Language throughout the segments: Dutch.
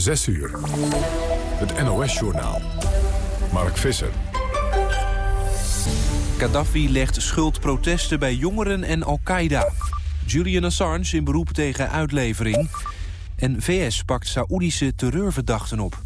6 uur. Het NOS-journaal. Mark Visser. Gaddafi legt schuldprotesten bij jongeren en Al-Qaeda. Julian Assange in beroep tegen uitlevering. En VS pakt Saoedische terreurverdachten op.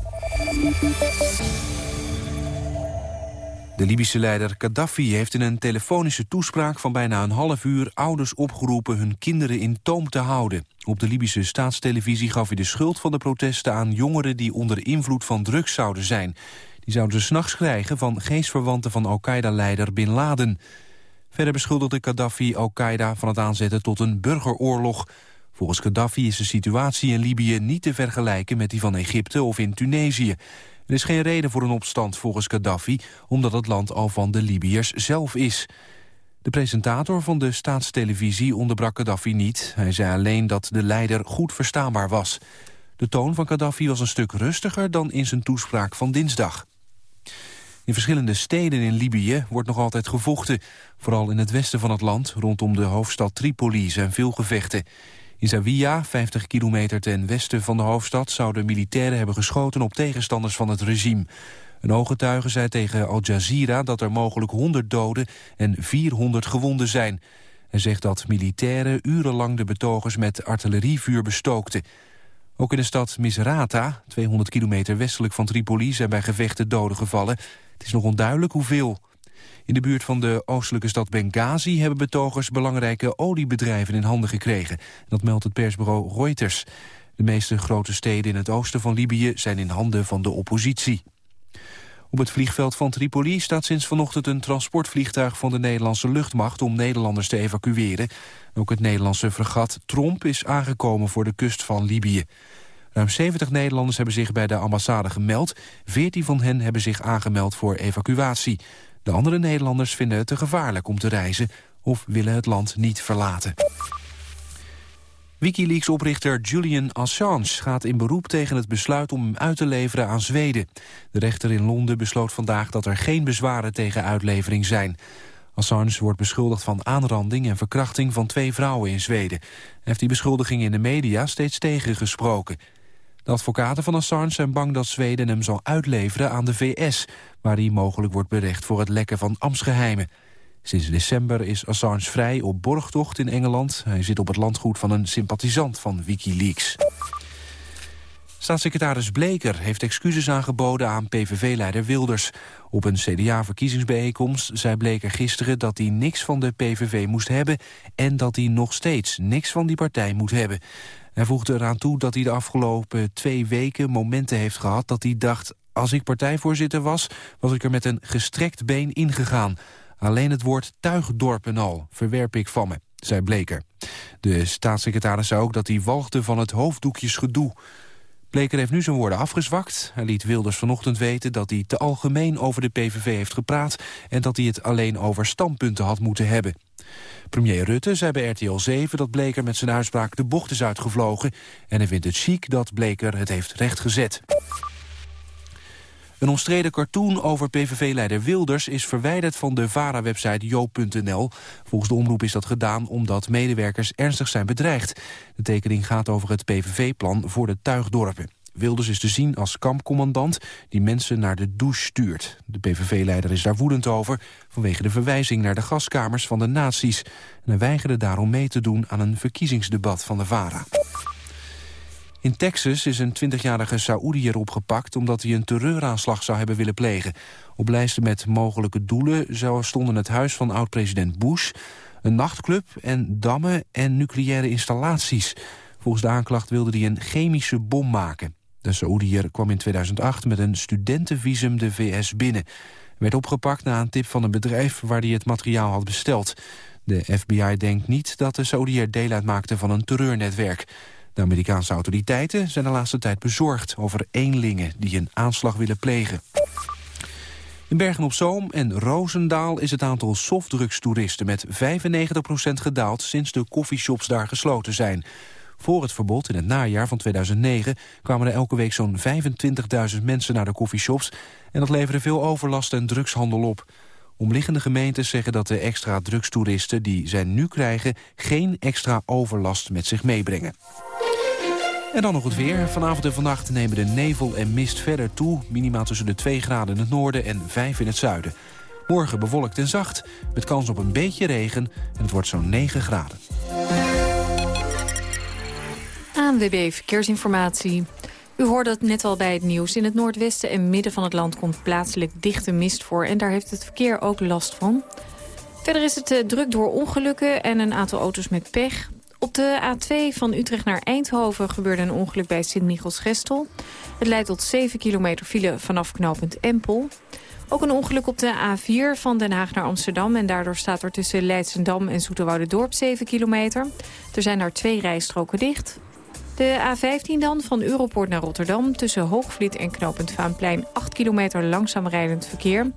De Libische leider Gaddafi heeft in een telefonische toespraak van bijna een half uur ouders opgeroepen hun kinderen in toom te houden. Op de Libische staatstelevisie gaf hij de schuld van de protesten aan jongeren die onder invloed van drugs zouden zijn. Die zouden ze s'nachts krijgen van geestverwanten van Al-Qaeda-leider Bin Laden. Verder beschuldigde Gaddafi Al-Qaeda van het aanzetten tot een burgeroorlog. Volgens Gaddafi is de situatie in Libië niet te vergelijken met die van Egypte of in Tunesië. Er is geen reden voor een opstand volgens Gaddafi... omdat het land al van de Libiërs zelf is. De presentator van de staatstelevisie onderbrak Gaddafi niet. Hij zei alleen dat de leider goed verstaanbaar was. De toon van Gaddafi was een stuk rustiger dan in zijn toespraak van dinsdag. In verschillende steden in Libië wordt nog altijd gevochten. Vooral in het westen van het land, rondom de hoofdstad Tripoli, zijn veel gevechten. In Zawiya, 50 kilometer ten westen van de hoofdstad... zouden militairen hebben geschoten op tegenstanders van het regime. Een ooggetuige zei tegen Al Jazeera dat er mogelijk 100 doden en 400 gewonden zijn. Hij zegt dat militairen urenlang de betogers met artillerievuur bestookten. Ook in de stad Misrata, 200 kilometer westelijk van Tripoli... zijn bij gevechten doden gevallen. Het is nog onduidelijk hoeveel. In de buurt van de oostelijke stad Benghazi hebben betogers belangrijke oliebedrijven in handen gekregen. Dat meldt het persbureau Reuters. De meeste grote steden in het oosten van Libië zijn in handen van de oppositie. Op het vliegveld van Tripoli staat sinds vanochtend een transportvliegtuig van de Nederlandse luchtmacht om Nederlanders te evacueren. Ook het Nederlandse fregat Tromp is aangekomen voor de kust van Libië. Ruim 70 Nederlanders hebben zich bij de ambassade gemeld. 14 van hen hebben zich aangemeld voor evacuatie. De andere Nederlanders vinden het te gevaarlijk om te reizen of willen het land niet verlaten. Wikileaks-oprichter Julian Assange gaat in beroep tegen het besluit om hem uit te leveren aan Zweden. De rechter in Londen besloot vandaag dat er geen bezwaren tegen uitlevering zijn. Assange wordt beschuldigd van aanranding en verkrachting van twee vrouwen in Zweden. Hij heeft die beschuldigingen in de media steeds tegengesproken. De advocaten van Assange zijn bang dat Zweden hem zal uitleveren aan de VS... waar hij mogelijk wordt berecht voor het lekken van ambtsgeheimen. Sinds december is Assange vrij op borgtocht in Engeland. Hij zit op het landgoed van een sympathisant van Wikileaks. Staatssecretaris Bleker heeft excuses aangeboden aan PVV-leider Wilders. Op een CDA-verkiezingsbijeenkomst zei Bleker gisteren dat hij niks van de PVV moest hebben... en dat hij nog steeds niks van die partij moet hebben. Hij voegde eraan toe dat hij de afgelopen twee weken momenten heeft gehad... dat hij dacht, als ik partijvoorzitter was, was ik er met een gestrekt been ingegaan. Alleen het woord tuigdorpen al verwerp ik van me, zei Bleker. De staatssecretaris zei ook dat hij walgde van het hoofddoekjesgedoe. Bleker heeft nu zijn woorden afgezwakt. Hij liet Wilders vanochtend weten dat hij te algemeen over de PVV heeft gepraat... en dat hij het alleen over standpunten had moeten hebben. Premier Rutte zei bij RTL 7 dat Bleker met zijn uitspraak de bocht is uitgevlogen... en hij vindt het chic dat Bleker het heeft rechtgezet. Een omstreden cartoon over PVV-leider Wilders is verwijderd van de VARA-website joop.nl. Volgens de omroep is dat gedaan omdat medewerkers ernstig zijn bedreigd. De tekening gaat over het PVV-plan voor de tuigdorpen. Wilders is te zien als kampcommandant die mensen naar de douche stuurt. De PVV-leider is daar woedend over vanwege de verwijzing naar de gaskamers van de nazi's. En hij weigerde daarom mee te doen aan een verkiezingsdebat van de VARA. In Texas is een 20-jarige Saoediër opgepakt... omdat hij een terreuraanslag zou hebben willen plegen. Op lijsten met mogelijke doelen stonden het huis van oud-president Bush... een nachtclub en dammen en nucleaire installaties. Volgens de aanklacht wilde hij een chemische bom maken. De Saoediër kwam in 2008 met een studentenvisum de VS binnen. werd opgepakt na een tip van een bedrijf waar hij het materiaal had besteld. De FBI denkt niet dat de Saoediër deel uitmaakte van een terreurnetwerk. De Amerikaanse autoriteiten zijn de laatste tijd bezorgd over eenlingen die een aanslag willen plegen. In Bergen-op-Zoom en Roosendaal is het aantal softdrugstoeristen met 95% gedaald sinds de koffieshops daar gesloten zijn. Voor het verbod in het najaar van 2009 kwamen er elke week zo'n 25.000 mensen naar de koffieshops en dat leverde veel overlast en drugshandel op. Omliggende gemeentes zeggen dat de extra drugstoeristen die zij nu krijgen geen extra overlast met zich meebrengen. En dan nog het weer. Vanavond en vannacht nemen de nevel en mist verder toe. Minimaal tussen de 2 graden in het noorden en 5 in het zuiden. Morgen bewolkt en zacht, met kans op een beetje regen. En het wordt zo'n 9 graden. ANWB Verkeersinformatie. U hoorde het net al bij het nieuws. In het noordwesten en midden van het land komt plaatselijk dichte mist voor... en daar heeft het verkeer ook last van. Verder is het uh, druk door ongelukken en een aantal auto's met pech. Op de A2 van Utrecht naar Eindhoven gebeurde een ongeluk bij Sint-Michels-Gestel. Het leidt tot 7 kilometer file vanaf knooppunt Empel. Ook een ongeluk op de A4 van Den Haag naar Amsterdam... en daardoor staat er tussen Leidsendam en Dorp 7 kilometer. Er zijn daar twee rijstroken dicht. De A15 dan, van Europoort naar Rotterdam... tussen Hoogvliet en knooppunt Vaanplein 8 kilometer langzaam rijdend verkeer.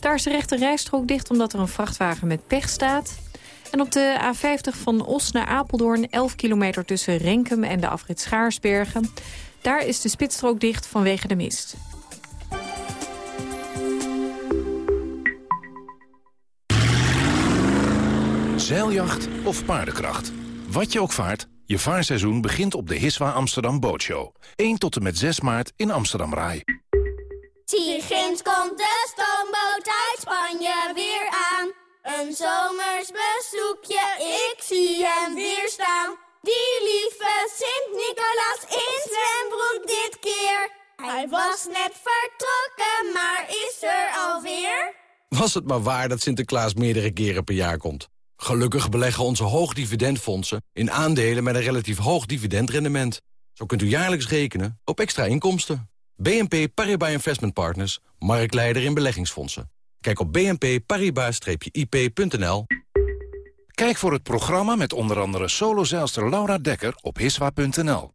Daar is de rechte rijstrook dicht omdat er een vrachtwagen met pech staat. En op de A50 van Os naar Apeldoorn 11 kilometer tussen Renkum en de afrit Schaarsbergen. Daar is de spitsstrook dicht vanwege de mist. Zeiljacht of paardenkracht. Wat je ook vaart, je vaarseizoen begint op de Hiswa Amsterdam Bootshow. 1 tot en met 6 maart in Amsterdam Rai. Zie, ginds komt de stoomboot uit Spanje weer aan. Een zomers bezoekje, ik zie hem weer staan. Die lieve Sint-Nicolaas in zwembroek dit keer. Hij was net vertrokken, maar is er alweer. Was het maar waar dat Sinterklaas meerdere keren per jaar komt. Gelukkig beleggen onze hoogdividendfondsen in aandelen met een relatief hoog dividendrendement. Zo kunt u jaarlijks rekenen op extra inkomsten. BNP Paribas Investment Partners, marktleider in beleggingsfondsen. Kijk op bnpparibas-ip.nl. Kijk voor het programma met onder andere solozeilster Laura Dekker op hiswa.nl.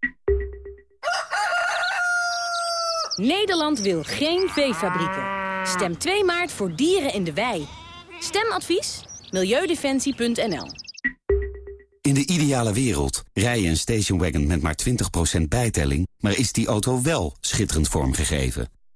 Nederland wil geen veefabrieken. Stem 2 maart voor dieren in de wei. Stemadvies? Milieudefensie.nl In de ideale wereld rij je een stationwagon met maar 20% bijtelling... maar is die auto wel schitterend vormgegeven?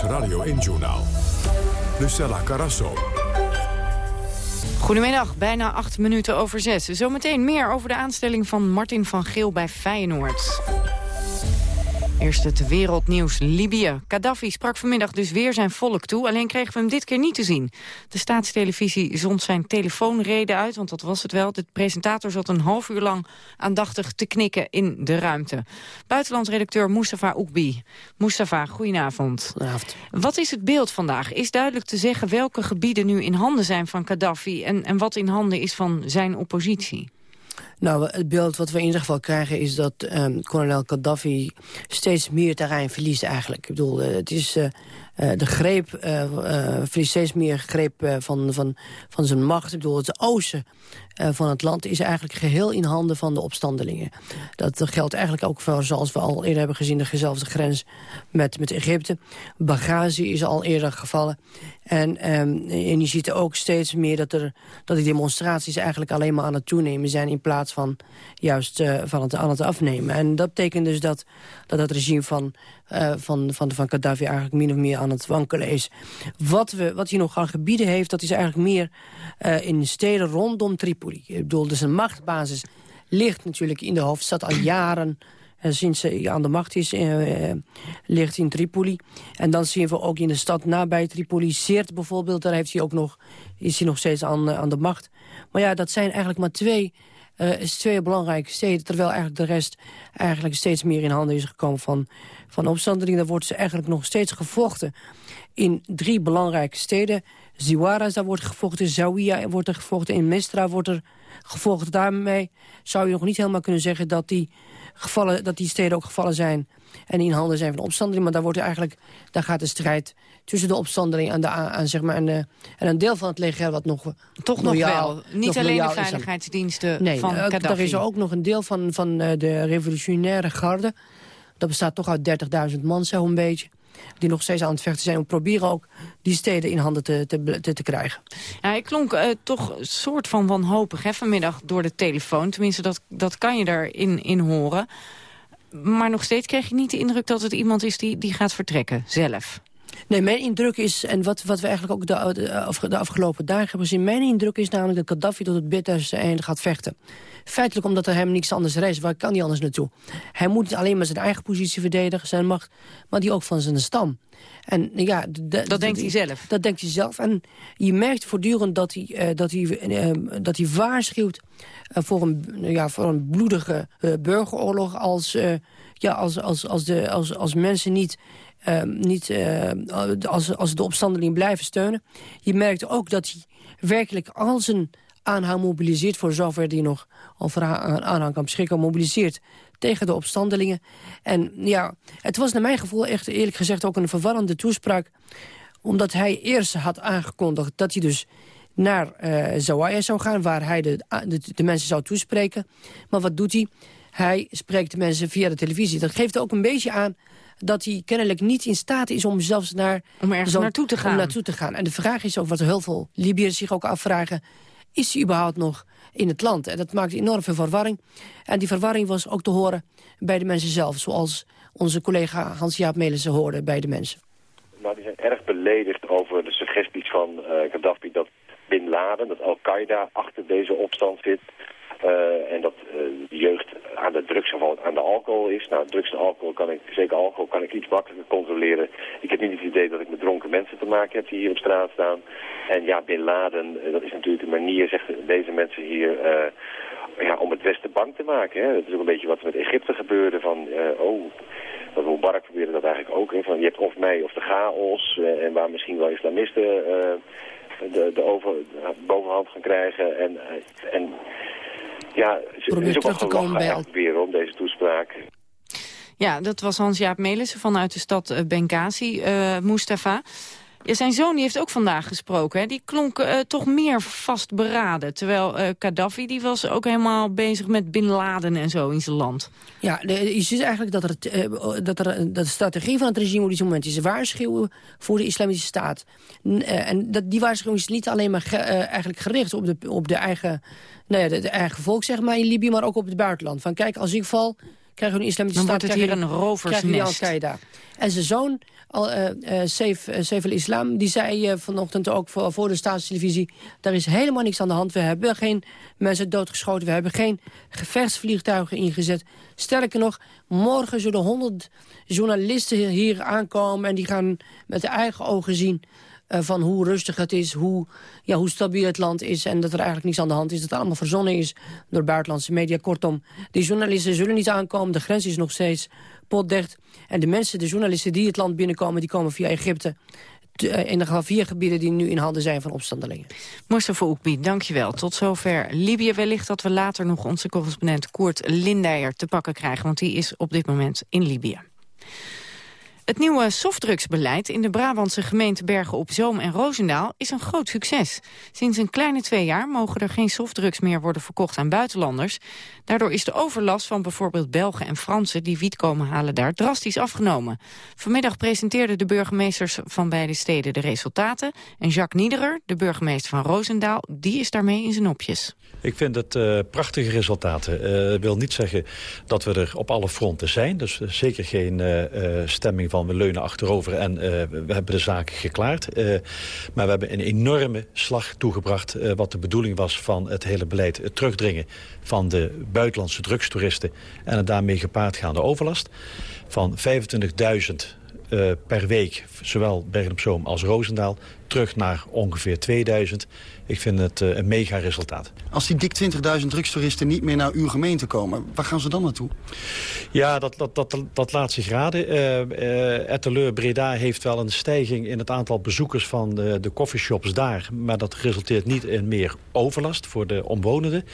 Radio 1-journaal. Lucella Carasso. Goedemiddag, bijna acht minuten over zes. Zometeen meer over de aanstelling van Martin van Geel bij Feyenoord. Eerst het wereldnieuws Libië. Gaddafi sprak vanmiddag dus weer zijn volk toe, alleen kregen we hem dit keer niet te zien. De staatstelevisie zond zijn telefoonrede uit, want dat was het wel. De presentator zat een half uur lang aandachtig te knikken in de ruimte. Buitenlandsredacteur Mustafa Oekbi. Mustafa, goedenavond. Goedenavond. Wat is het beeld vandaag? Is duidelijk te zeggen welke gebieden nu in handen zijn van Gaddafi... en, en wat in handen is van zijn oppositie? Nou, het beeld wat we in ieder geval krijgen is dat um, kolonel Gaddafi steeds meer terrein verliest eigenlijk. Ik bedoel, uh, het is uh, uh, de greep, verliest steeds meer greep van, van, van zijn macht. Ik bedoel, het oosten van het land is eigenlijk geheel in handen van de opstandelingen. Dat geldt eigenlijk ook voor, zoals we al eerder hebben gezien, dezelfde grens met, met Egypte. Benghazi is al eerder gevallen. En, um, en je ziet ook steeds meer dat, er, dat die demonstraties eigenlijk alleen maar aan het toenemen zijn... in plaats van juist uh, van het, aan het afnemen. En dat betekent dus dat dat het regime van, uh, van, van, van Gaddafi eigenlijk min of meer aan het wankelen is. Wat, we, wat hij nog aan gebieden heeft, dat is eigenlijk meer uh, in steden rondom Tripoli. Ik bedoel, dus een machtbasis ligt natuurlijk in de hoofdstad al jaren... En sinds ze aan de macht is, eh, ligt in Tripoli. En dan zien we ook in de stad nabij Tripoli, Seert bijvoorbeeld... daar heeft hij ook nog, is hij nog steeds aan, aan de macht. Maar ja, dat zijn eigenlijk maar twee is twee belangrijke steden. Terwijl eigenlijk de rest eigenlijk steeds meer in handen is gekomen van, van opstandelingen. Daar wordt ze eigenlijk nog steeds gevochten in drie belangrijke steden. Ziwaras, daar wordt gevochten. Zawiya wordt er gevochten. In Mestra wordt er gevochten. Daarmee zou je nog niet helemaal kunnen zeggen dat die, gevallen, dat die steden ook gevallen zijn en in handen zijn van opstandelingen. Maar daar, wordt eigenlijk, daar gaat de strijd tussen de opstandelingen en, de, aan, zeg maar, en, de, en een deel van het leger wat nog Toch nog wel, niet alleen de veiligheidsdiensten nee, van Gaddafi. Er is ook nog een deel van, van de revolutionaire garde dat bestaat toch uit 30.000 man, zo'n beetje die nog steeds aan het vechten zijn... om proberen ook die steden in handen te, te, te, krijgen. Ja, ik klonk uh, toch soort van wanhopig hè, vanmiddag door de telefoon. Tenminste, dat, dat kan je daarin in horen. Maar nog steeds krijg je niet de indruk dat het iemand is die, die gaat vertrekken, zelf. Nee, mijn indruk is, en wat, wat we eigenlijk ook de, de, de afgelopen dagen hebben gezien... mijn indruk is namelijk dat Gaddafi tot het bitterste einde gaat vechten. Feitelijk omdat er hem niks anders reist. Waar kan hij anders naartoe? Hij moet niet alleen maar zijn eigen positie verdedigen, zijn macht... maar die ook van zijn stam. En, ja, dat denkt hij zelf? Dat denkt hij zelf. En je merkt voortdurend dat hij, uh, dat hij, uh, dat hij waarschuwt... Uh, voor, een, ja, voor een bloedige burgeroorlog als, ja, als, als, als, de, als, als mensen niet Ehm, niet, uh, als, als de opstandelingen blijven steunen. Je merkt ook dat hij werkelijk al zijn aanhang mobiliseert... voor zover hij nog over aanhang kan beschikken, mobiliseert tegen de opstandelingen. En ja, het was naar mijn gevoel echt eerlijk gezegd ook een verwarrende toespraak... omdat hij eerst had aangekondigd dat hij dus naar uh, zou gaan... waar hij de, de, de mensen zou toespreken. Maar wat doet hij? Hij spreekt de mensen via de televisie. Dat geeft ook een beetje aan dat hij kennelijk niet in staat is om zelfs naar... Om ergens naartoe te gaan. Om naartoe te gaan. En de vraag is ook, wat heel veel Libiërs zich ook afvragen... is hij überhaupt nog in het land? En dat maakt enorm veel verwarring. En die verwarring was ook te horen bij de mensen zelf... zoals onze collega Hans-Jaap Melissen hoorde bij de mensen. Nou, die zijn erg beledigd over de suggesties van uh, Gaddafi... dat Bin Laden, dat Al-Qaeda achter deze opstand zit... Uh, en dat uh, de jeugd aan de drugs of aan de alcohol is. Nou, drugs en alcohol kan ik, zeker alcohol, kan ik iets makkelijker controleren. Ik heb niet het idee dat ik met dronken mensen te maken heb die hier op straat staan. En ja, Bin Laden, uh, dat is natuurlijk de manier, zeggen deze mensen hier, ja, om het Westen bang te maken. Hè. Dat is ook een beetje wat met Egypte gebeurde van, oh... Dat Mubarak probeerde dat eigenlijk ook. Van je hebt of mij of de chaos. en waar misschien wel islamisten de, de, over, bovenhand gaan krijgen. En, en ja, Probeer terug te komen bij al... weer om deze toespraak. Ja, dat was Hans-Jaap Melissen vanuit de stad eh, Benghazi, uh, Mustafa. Ja, zijn zoon die heeft ook vandaag gesproken. Hè? Die klonk uh, toch meer vastberaden. Terwijl uh, Gaddafi die was ook helemaal bezig met Bin Laden en zo in zijn land. Ja, de, je ziet eigenlijk dat, er, uh, dat, er, dat de strategie van het regime op dit moment is waarschuwen voor de islamitische staat. en dat, die waarschuwing is niet alleen maar eigenlijk gericht op de, op de eigen, nou ja, de, de, eigen volk zeg maar, in Libië, maar ook op het buitenland. Van kijk, als ik val, krijgen we een islamitische staat. Dan wordt het hier een roversnest. En zijn zoon al, uh, Saif, uh, islam die zei vanochtend ook voor, voor de staatstelevisie... daar is helemaal niks aan de hand. We hebben geen mensen doodgeschoten. We hebben geen gevechtsvliegtuigen ingezet. Sterker nog, morgen zullen honderd journalisten hier aankomen... en die gaan met de eigen ogen zien van hoe rustig het is, hoe, ja, hoe stabiel het land is... en dat er eigenlijk niks aan de hand is, dat het allemaal verzonnen is door buitenlandse media. Kortom, die journalisten zullen niet aankomen, de grens is nog steeds potdicht. En de mensen, de journalisten die het land binnenkomen... die komen via Egypte eh, in de vier gebieden die nu in handen zijn van opstandelingen. Mustafa Oekbi, dankjewel. Tot zover Libië. Wellicht dat we later nog onze correspondent Koert Lindeyer te pakken krijgen... want die is op dit moment in Libië. Het nieuwe softdrugsbeleid in de Brabantse gemeente Bergen op Zoom en Roosendaal is een groot succes. Sinds een kleine twee jaar mogen er geen softdrugs meer worden verkocht aan buitenlanders. Daardoor is de overlast van bijvoorbeeld Belgen en Fransen die wiet komen halen daar drastisch afgenomen. Vanmiddag presenteerden de burgemeesters van beide steden de resultaten. En Jacques Niederer, de burgemeester van Roosendaal, die is daarmee in zijn nopjes. Ik vind het uh, prachtige resultaten. Dat uh, wil niet zeggen dat we er op alle fronten zijn. Dus uh, zeker geen stemming van we leunen achterover en we hebben de zaken geklaard. maar we hebben een enorme slag toegebracht wat de bedoeling was van het hele beleid. Het terugdringen van de buitenlandse drugstoeristen en het daarmee gepaardgaande overlast. Van 25.000 per week, zowel Bergen op Zoom als Roosendaal, terug naar ongeveer 2000. Ik vind het uh, een mega resultaat. Als die dik 20.000 drugstoeristen niet meer naar uw gemeente komen... waar gaan ze dan naartoe? Ja, dat, dat, dat, dat laat zich raden. Uh, uh, Breda heeft wel een stijging in het aantal bezoekers van de, de coffeeshops daar. Maar dat resulteert niet in meer overlast voor de omwonenden.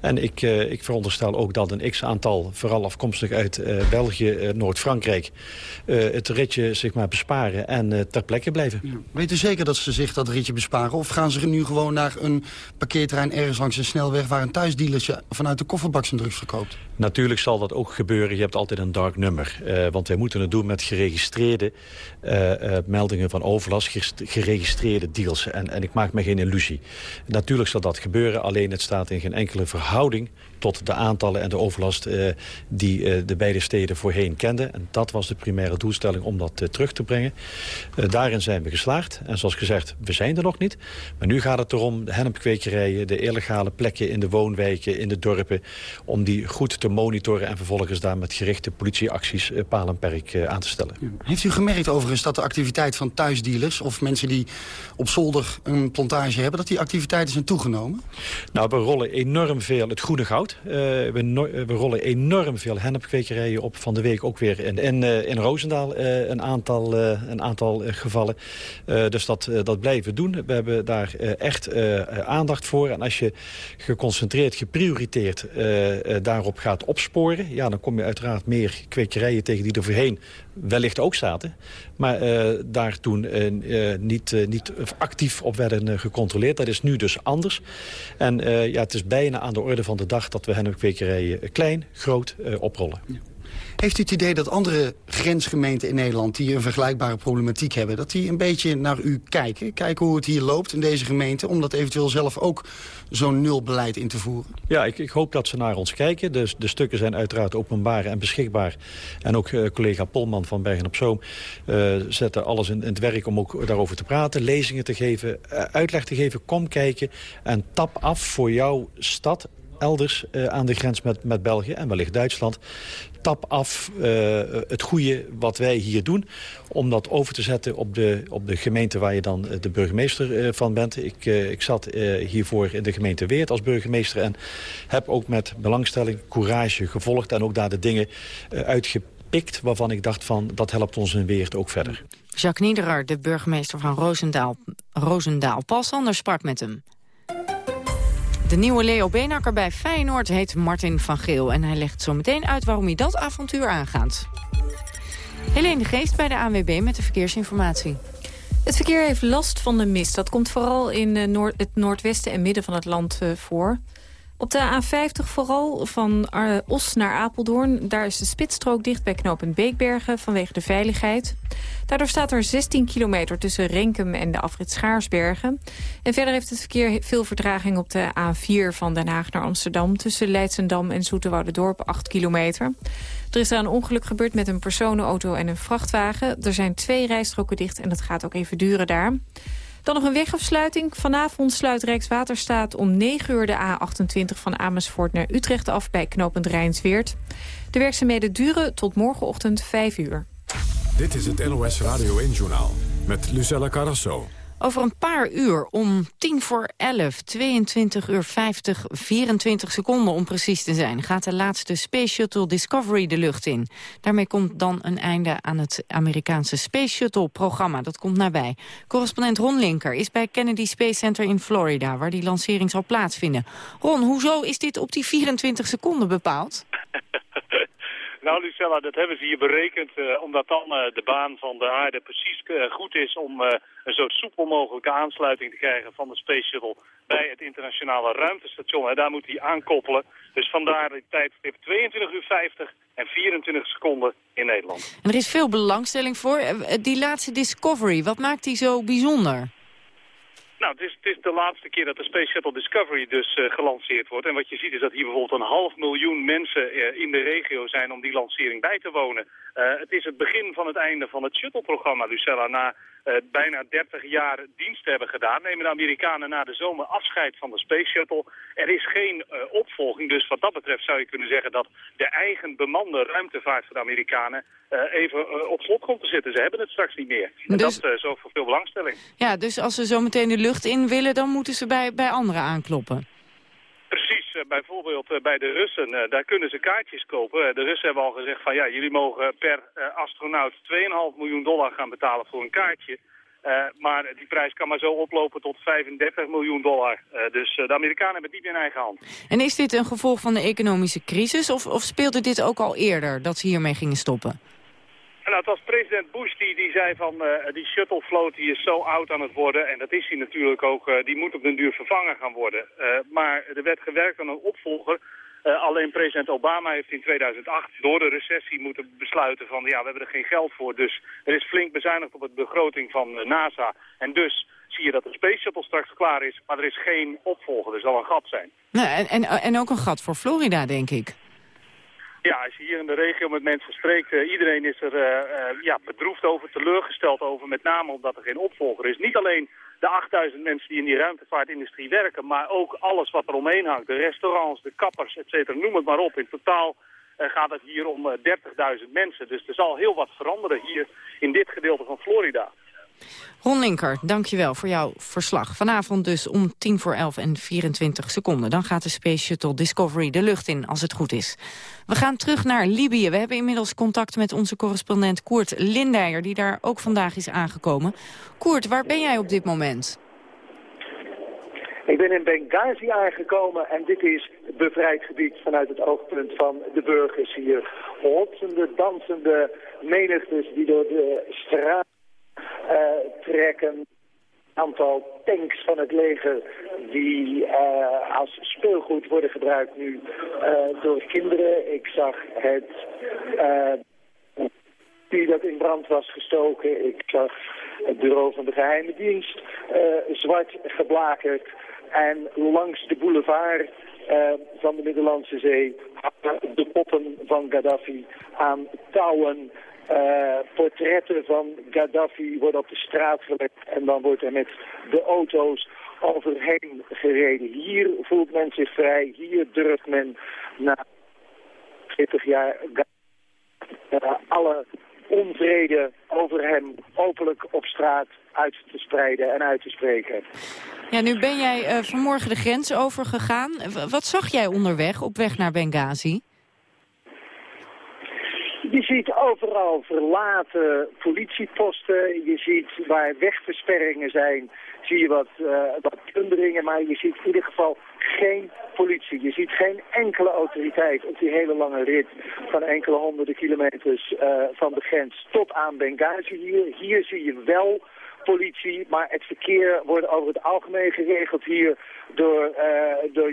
En ik, uh, ik veronderstel ook dat een x-aantal, vooral afkomstig uit België, Noord-Frankrijk... het ritje zeg maar, besparen en ter plekke blijven. Ja. Weet u zeker dat ze zich dat ritje besparen? Of gaan ze nu gewoon naar een parkeerterrein ergens langs een snelweg... waar een thuisdealertje vanuit de kofferbak zijn drugs verkoopt? Natuurlijk zal dat ook gebeuren. Je hebt altijd een dark nummer. want wij moeten het doen met geregistreerde meldingen van overlast... geregistreerde deals. En, en ik maak me geen illusie. Natuurlijk zal dat gebeuren, alleen het staat in geen enkele verhouding tot de aantallen en de overlast die de beide steden voorheen kenden. En dat was de primaire doelstelling om dat terug te brengen. daarin zijn we geslaagd. En zoals gezegd, we zijn er nog niet. Maar nu gaat het erom de hennepkwekerijen, de illegale plekken in de woonwijken, in de dorpen, om die goed te monitoren en vervolgens daar met gerichte politieacties paal en perk aan te stellen. Heeft u gemerkt overigens dat de activiteit van thuisdealers of mensen die op zolder een plantage hebben, dat die activiteiten zijn toegenomen? Nou, we rollen enorm veel het groene goud. Uh, we, we, rollen enorm veel hennepkwekerijen op. Van de week ook weer in, in, in Roosendaal een aantal, een aantal gevallen. dus dat, dat blijven we doen. We hebben daar echt aandacht voor. En als je geconcentreerd, geprioriteerd daarop gaat opsporen... Ja, dan kom je uiteraard meer kwekerijen tegen die er voorheen wellicht ook zaten. Maar uh, daar toen uh, niet, uh, niet actief op werden gecontroleerd. Dat is nu dus anders. En ja, het is bijna aan de orde van de dag dat we hennepkwekerijen klein, groot oprollen. Heeft u het idee dat andere grensgemeenten in Nederland... die een vergelijkbare problematiek hebben... dat die een beetje naar u kijken? Kijken hoe het hier loopt in deze gemeente... om dat eventueel zelf ook zo'n nulbeleid in te voeren? Ja, ik, ik, hoop dat ze naar ons kijken. De, de stukken zijn uiteraard openbaar en beschikbaar. En ook uh, collega Polman van Bergen op Zoom uh, zet alles in, het werk om ook daarover te praten. Lezingen te geven, uh, uitleg te geven. Kom kijken en tap af voor jouw stad elders aan de grens met, met België en wellicht Duitsland tap af uh, het goede wat wij hier doen... om dat over te zetten op de, op de gemeente waar je dan de burgemeester uh, van bent. Ik, ik zat hiervoor in de gemeente Weert als burgemeester... en heb ook met belangstelling, courage gevolgd... en ook daar de dingen uitgepikt waarvan ik dacht van... dat helpt ons in Weert ook verder. Jacques Niederer, de burgemeester van Roosendaal. Roosendaal. Paul Sanders sprak met hem. De nieuwe Leo Beenakker bij Feyenoord heet Martin van Geel. En hij legt zo meteen uit waarom hij dat avontuur aangaat. Helene de Geest bij de ANWB met de verkeersinformatie. Het verkeer heeft last van de mist. Dat komt vooral in eh, het noordwesten en midden van het land uh, voor. Op de A50 vooral van Os naar Apeldoorn. Daar is de spitsstrook dicht bij knooppunt Beekbergen vanwege de veiligheid. Daardoor staat er 16 kilometer tussen Renkum en de afrit Schaarsbergen. En verder heeft het verkeer veel vertraging op de A4 van Den Haag naar Amsterdam... tussen Leidsendam en Dorp 8 kilometer. Er is daar een ongeluk gebeurd met een personenauto en een vrachtwagen. Er zijn twee rijstroken dicht en dat gaat ook even duren daar. Dan nog een wegafsluiting. Vanavond sluit Rijkswaterstaat om 9 uur de A28 van Amersfoort naar Utrecht af bij knooppunt Rijnsweert. De werkzaamheden duren tot morgenochtend 5 uur. Dit is het NOS Radio 1-journaal met Lucella Carrasso. Over een paar uur, om tien voor elf, 22 uur 50, 24 seconden om precies te zijn... gaat de laatste Space Shuttle Discovery de lucht in. Daarmee komt dan een einde aan het Amerikaanse Space Shuttle-programma. Dat komt nabij. Correspondent Ron Linker is bij Kennedy Space Center in Florida... waar die lancering zal plaatsvinden. Ron, hoezo is dit op die 24 seconden bepaald? Nou Lucella, dat hebben ze hier berekend uh, omdat dan uh, de baan van de aarde precies uh, goed is om een zo soepel mogelijke aansluiting te krijgen van de Space Shuttle bij het internationale ruimtestation. En daar moet hij aankoppelen. Dus vandaar de tijdstip 22 uur 50 en 24 seconden in Nederland. Er is veel belangstelling voor. Die laatste Discovery, wat maakt die zo bijzonder? Nou, het is, is de laatste keer dat de Space Shuttle Discovery dus uh, gelanceerd wordt. En wat je ziet is dat hier bijvoorbeeld een half miljoen mensen uh, in de regio zijn om die lancering bij te wonen. Uh, het is het begin van het einde van het shuttle-programma, Lucella. Na bijna 30 jaar dienst hebben gedaan, nemen de Amerikanen na de zomer afscheid van de Space Shuttle. Er is geen opvolging, dus wat dat betreft zou je kunnen zeggen dat de eigen bemande ruimtevaart van de Amerikanen even op slot komt te zitten. Ze hebben het straks niet meer. En dus... dat zorgt voor veel belangstelling. Ja, dus als ze zo meteen de lucht in willen, dan moeten ze bij, bij anderen aankloppen. Uh, bijvoorbeeld uh, bij de Russen, uh, daar kunnen ze kaartjes kopen. de Russen hebben al gezegd van ja, jullie mogen per astronaut 2,5 miljoen dollar gaan betalen voor een kaartje. maar die prijs kan maar zo oplopen tot 35 miljoen dollar. dus de Amerikanen hebben het niet in eigen hand. En is dit een gevolg van de economische crisis of, of speelde dit ook al eerder dat ze hiermee gingen stoppen? Nou, het was president Bush die, die zei van uh, die shuttlevloot die is zo oud aan het worden. En dat is hij natuurlijk ook. Uh, die moet op den duur vervangen gaan worden. Uh, maar er werd gewerkt aan een opvolger. alleen president Obama heeft in 2008 door de recessie moeten besluiten van ja, we hebben er geen geld voor. Dus er is flink bezuinigd op de begroting van NASA. En dus zie je dat de Space Shuttle straks klaar is, maar er is geen opvolger. Er zal een gat zijn. Nou, en, en, en ook een gat voor Florida, denk ik. Ja, als je hier in de regio met mensen spreekt, uh, iedereen is er uh, uh, ja, bedroefd over, teleurgesteld over, met name omdat er geen opvolger is. Niet alleen de 8000 mensen die in die ruimtevaartindustrie werken, maar ook alles wat er omheen hangt. De restaurants, de kappers, et cetera, noem het maar op. In totaal gaat het hier om 30.000 mensen. Dus er zal heel wat veranderen hier in dit gedeelte van Florida. Ron Linker, dankjewel voor jouw verslag. Vanavond dus om tien voor elf en 24 seconden. Dan gaat de Space Shuttle Discovery de lucht in, als het goed is. We gaan terug naar Libië. We hebben inmiddels contact met onze correspondent Koert Lindijer... die daar ook vandaag is aangekomen. Koert, waar ben jij op dit moment? Ik ben in Benghazi aangekomen en dit is bevrijd gebied vanuit het oogpunt van de burgers hier. Hotsende, dansende menigtes die door de straat trekken een aantal tanks van het leger die uh, als speelgoed worden gebruikt nu uh, door kinderen. Ik zag het die dat in brand was gestoken. Ik zag het bureau van de geheime dienst zwart geblakerd. En langs de boulevard uh, van de Middellandse Zee de poppen van Gaddafi aan touwen uh, portretten van Gaddafi worden op de straat gelegd en dan wordt er met de auto's overheen gereden. Hier voelt men zich vrij, hier durft men na 40 jaar uh, alle onvrede over hem openlijk op straat uit te spreiden en uit te spreken. Ja, nu ben jij uh, vanmorgen de grens overgegaan. Wat zag jij onderweg op weg naar Benghazi? Je ziet overal verlaten politieposten. Je ziet waar wegversperringen zijn, zie je wat, uh, wat plunderingen. Maar je ziet in ieder geval geen politie. Je ziet geen enkele autoriteit op die hele lange rit van enkele honderden kilometers uh, van de grens tot aan Benghazi hier. Hier zie je wel politie, maar het verkeer wordt over het algemeen geregeld hier door, uh, door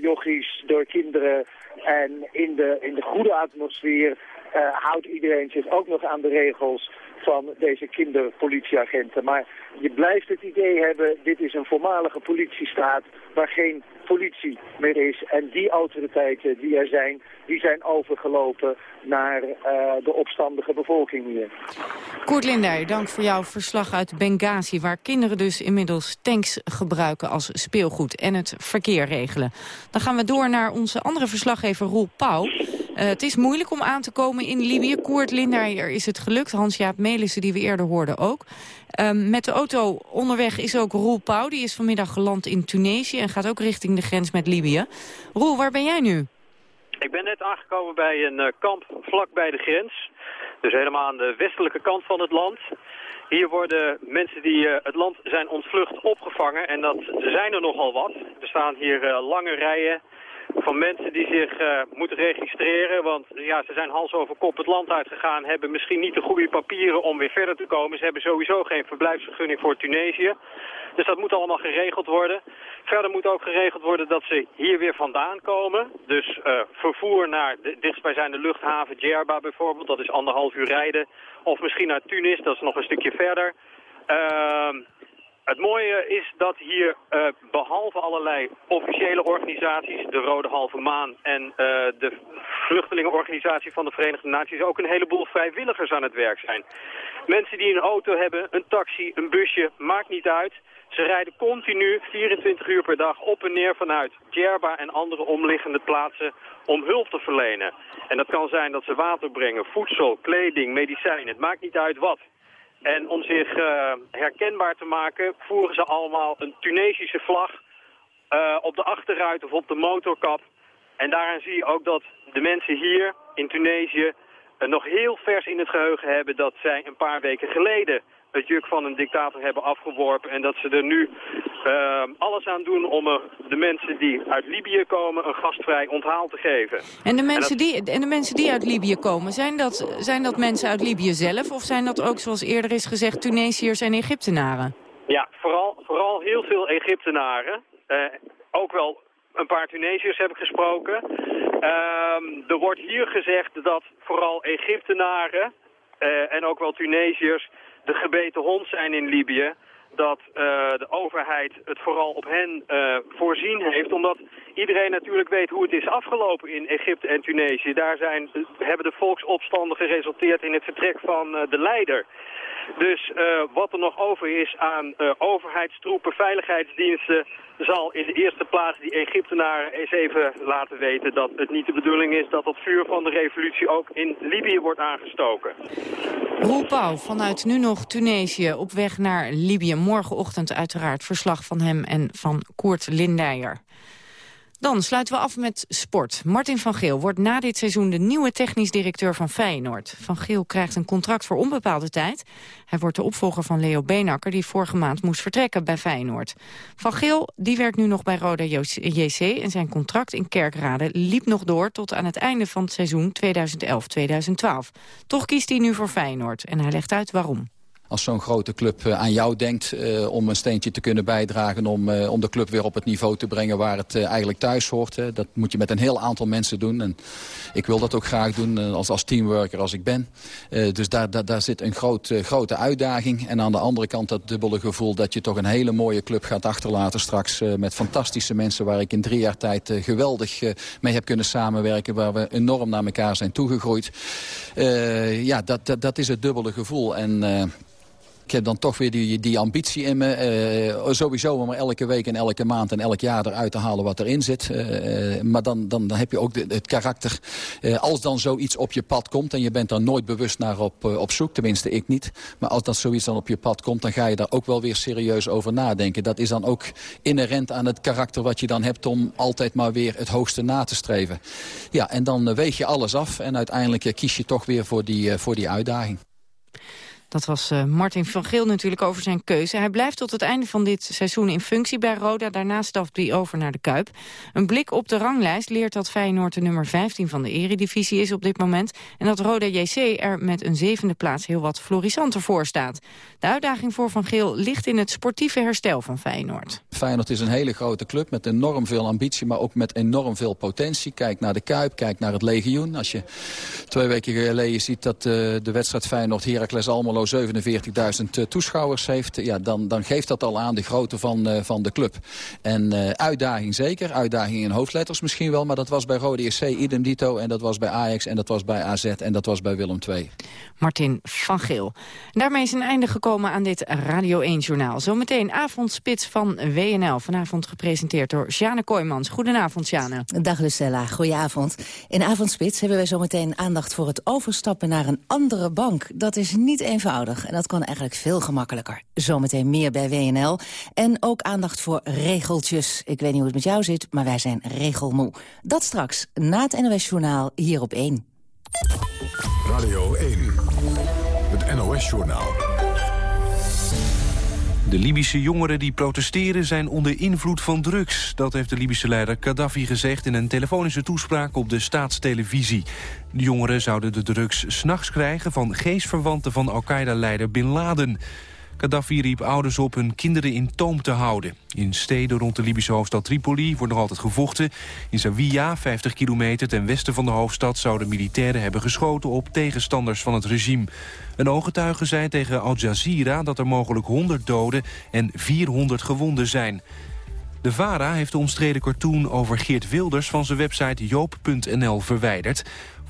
door kinderen en in de, in de goede atmosfeer houdt iedereen zich ook nog aan de regels van deze kinderpolitieagenten. Maar je blijft het idee hebben, dit is een voormalige politiestaat waar geen politie meer is. En die autoriteiten die er zijn, die zijn overgelopen naar uh, de opstandige bevolking hier. Koert Lindij, dank voor jouw verslag uit Benghazi... waar kinderen dus inmiddels tanks gebruiken als speelgoed en het verkeer regelen. Dan gaan we door naar onze andere verslaggever Roel Pauw. Uh, het is moeilijk om aan te komen in Libië. Koert Lindeyer is het gelukt. Hans-Jaap Melissen, die we eerder hoorden, ook. Um, met de auto onderweg is ook Roel Pauw. Die is vanmiddag geland in Tunesië en gaat ook richting de grens met Libië. Roel, waar ben jij nu? Ik ben net aangekomen bij een uh, kamp vlak bij de grens. Dus helemaal aan de westelijke kant van het land. Hier worden mensen die uh, het land zijn ontvlucht opgevangen. En dat zijn er nogal wat. Er staan hier lange rijen van mensen die zich uh, moeten registreren. Want ja, ze zijn hals over kop het land uitgegaan, hebben misschien niet de goede papieren om weer verder te komen. Ze hebben sowieso geen verblijfsvergunning voor Tunesië. Dus dat moet allemaal geregeld worden. Verder moet ook geregeld worden dat ze hier weer vandaan komen. Dus uh, vervoer naar de dichtstbijzijnde luchthaven Djerba bijvoorbeeld, dat is anderhalf uur rijden. Of misschien naar Tunis, dat is nog een stukje verder. Uh, het mooie is dat hier uh, behalve allerlei officiële organisaties, de Rode Halve Maan en uh, de vluchtelingenorganisatie van de Verenigde Naties ook een heleboel vrijwilligers aan het werk zijn. Mensen die een auto hebben, een taxi, een busje, maakt niet uit. Ze rijden continu 24 uur per dag op en neer vanuit Djerba en andere omliggende plaatsen om hulp te verlenen. En dat kan zijn dat ze water brengen, voedsel, kleding, medicijnen, het maakt niet uit wat. En om zich uh, herkenbaar te maken voeren ze allemaal een Tunesische vlag uh, op de achterruit of op de motorkap. En daaraan zie je ook dat de mensen hier in Tunesië nog heel vers in het geheugen hebben dat zij een paar weken geleden het juk van een dictator hebben afgeworpen. En dat ze er nu uh, alles aan doen om uh, de mensen die uit Libië komen een gastvrij onthaal te geven. En de mensen, die, en de mensen die uit Libië komen, zijn dat, zijn dat mensen uit Libië zelf? Of zijn dat ook, zoals eerder is gezegd, Tunesiërs en Egyptenaren? Ja, vooral, vooral heel veel Egyptenaren. Uh, ook wel een paar Tunesiërs heb ik gesproken. Uh, er wordt hier gezegd dat vooral Egyptenaren uh, en ook wel Tunesiërs de gebeten hond zijn in Libië dat uh, de overheid het vooral op hen uh, voorzien heeft. Omdat iedereen natuurlijk weet hoe het is afgelopen in Egypte en Tunesië. Daar zijn, hebben de volksopstanden geresulteerd in het vertrek van uh, de leider. Dus wat er nog over is aan overheidstroepen, veiligheidsdiensten... zal in de eerste plaats die Egyptenaren eens even laten weten... dat het niet de bedoeling is dat het vuur van de revolutie ook in Libië wordt aangestoken. Roel Pauw vanuit nu nog Tunesië op weg naar Libië. Morgenochtend uiteraard verslag van hem en van Koert Lindijer. Dan sluiten we af met sport. Martin van Geel wordt na dit seizoen de nieuwe technisch directeur van Feyenoord. Van Geel krijgt een contract voor onbepaalde tijd. Hij wordt de opvolger van Leo Beenakker die vorige maand moest vertrekken bij Feyenoord. Van Geel die werkt nu nog bij Roda JC en zijn contract in Kerkrade liep nog door tot aan het einde van het seizoen 2011-2012. Toch kiest hij nu voor Feyenoord en hij legt uit waarom als zo'n grote club aan jou denkt... Uh, om een steentje te kunnen bijdragen... om, uh, om de club weer op het niveau te brengen waar het eigenlijk thuis hoort. Hè. Dat moet je met een heel aantal mensen doen. En ik wil dat ook graag doen als, als teamworker als ik ben. dus daar, daar, daar zit een groot, grote uitdaging. En aan de andere kant dat dubbele gevoel... dat je toch een hele mooie club gaat achterlaten straks... met fantastische mensen waar ik in drie jaar tijd geweldig mee heb kunnen samenwerken... waar we enorm naar elkaar zijn toegegroeid. ja, dat, dat, dat is het dubbele gevoel. En ik heb dan toch weer die, die ambitie in me. Uh, sowieso om er elke week en elke maand en elk jaar eruit te halen wat erin zit. Uh, maar dan, dan, dan heb je ook het karakter. Uh, als dan zoiets op je pad komt en je bent daar nooit bewust naar op, op zoek. Tenminste, ik niet. Maar als dat zoiets dan op je pad komt, dan ga je daar ook wel weer serieus over nadenken. Dat is dan ook inherent aan het karakter wat je dan hebt om altijd maar weer het hoogste na te streven. Ja, en dan weeg je alles af en uiteindelijk kies je toch weer voor die, voor die uitdaging. Dat was uh, Martin van Geel natuurlijk over zijn keuze. Hij blijft tot het einde van dit seizoen in functie bij Roda. Daarna stapt hij over naar de Kuip. Een blik op de ranglijst leert dat Feyenoord de nummer 15 van de eredivisie is op dit moment. En dat Roda JC er met een zevende plaats heel wat florissanter voor staat. De uitdaging voor Van Geel ligt in het sportieve herstel van Feyenoord. Feyenoord is een hele grote club met enorm veel ambitie, maar ook met enorm veel potentie. Kijk naar de Kuip, kijk naar het legioen. Als je twee weken geleden ziet dat uh, de wedstrijd Feyenoord Heracles Almelo 47.000 toeschouwers heeft... Ja, dan, dan geeft dat al aan de grootte van, uh, van de club. En uh, uitdaging zeker, uitdaging in hoofdletters misschien wel... maar dat was bij Rode SC idem dito en dat was bij Ajax en dat was bij AZ en dat was bij Willem II. Martin van Geel. Daarmee is een einde gekomen aan dit Radio 1-journaal. Zometeen avondspits van WNL. Vanavond gepresenteerd door Sjane Kooijmans. Goedenavond, Sjane. Dag Lucella, goedenavond. In Avondspits hebben wij zometeen aandacht voor het overstappen naar een andere bank. Dat is niet eenvoudig en dat kan eigenlijk veel gemakkelijker. Zometeen meer bij WNL. En ook aandacht voor regeltjes. Ik weet niet hoe het met jou zit, maar wij zijn regelmoe. Dat straks na het NOS-journaal hier op 1. Radio 1, het NOS-journaal. De Libische jongeren die protesteren zijn onder invloed van drugs. Dat heeft de Libische leider Gaddafi gezegd in een telefonische toespraak op de staatstelevisie. De jongeren zouden de drugs s'nachts krijgen van geestverwanten van Al-Qaeda-leider Bin Laden. Gaddafi riep ouders op hun kinderen in toom te houden. In steden rond de Libische hoofdstad Tripoli wordt nog altijd gevochten. In Zawiya, 50 kilometer ten westen van de hoofdstad... zouden militairen hebben geschoten op tegenstanders van het regime. Een ooggetuige zei tegen Al Jazeera dat er mogelijk 100 doden en 400 gewonden zijn. De VARA heeft de omstreden cartoon over Geert Wilders van zijn website joop.nl verwijderd.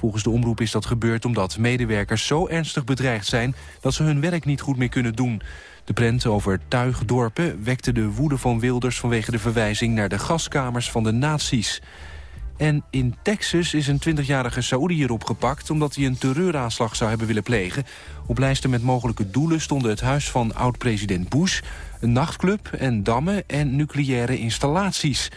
Volgens de omroep is dat gebeurd omdat medewerkers zo ernstig bedreigd zijn... dat ze hun werk niet goed meer kunnen doen. De prent over tuigdorpen wekte de woede van Wilders... vanwege de verwijzing naar de gaskamers van de nazi's. En in Texas is een 20-jarige Saoediër opgepakt... omdat hij een terreuraanslag zou hebben willen plegen. Op lijsten met mogelijke doelen stonden het huis van oud-president Bush... een nachtclub en dammen en nucleaire installaties.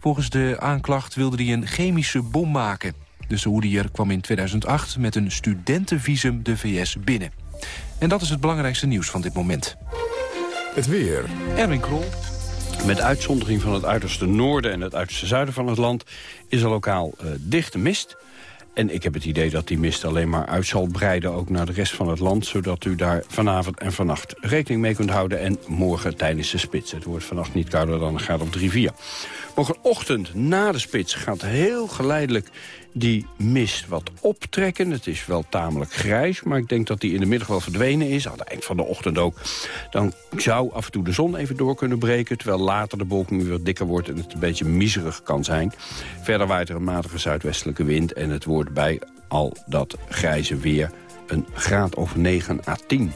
Volgens de aanklacht wilde hij een chemische bom maken. De Saoediër kwam in 2008 met een studentenvisum de VS binnen. En dat is het belangrijkste nieuws van dit moment. Het weer. Erwin Krol. Met uitzondering van het uiterste noorden en het uiterste zuiden van het land... is er lokaal uh, dichte mist. En ik heb het idee dat die mist alleen maar uit zal breiden... ook naar de rest van het land, zodat u daar vanavond en vannacht rekening mee kunt houden. En morgen tijdens de spits. Het wordt vannacht niet kouder dan een graad op 3, 4. Morgenochtend na de spits gaat heel geleidelijk die mist wat optrekken. Het is wel tamelijk grijs, maar ik denk dat die in de middag wel verdwenen is. Aan het eind van de ochtend ook. Dan zou af en toe de zon even door kunnen breken... terwijl later de wolking weer dikker wordt en het een beetje miserig kan zijn. Verder waait er een matige zuidwestelijke wind... en het wordt bij al dat grijze weer een graad of 9 à 10.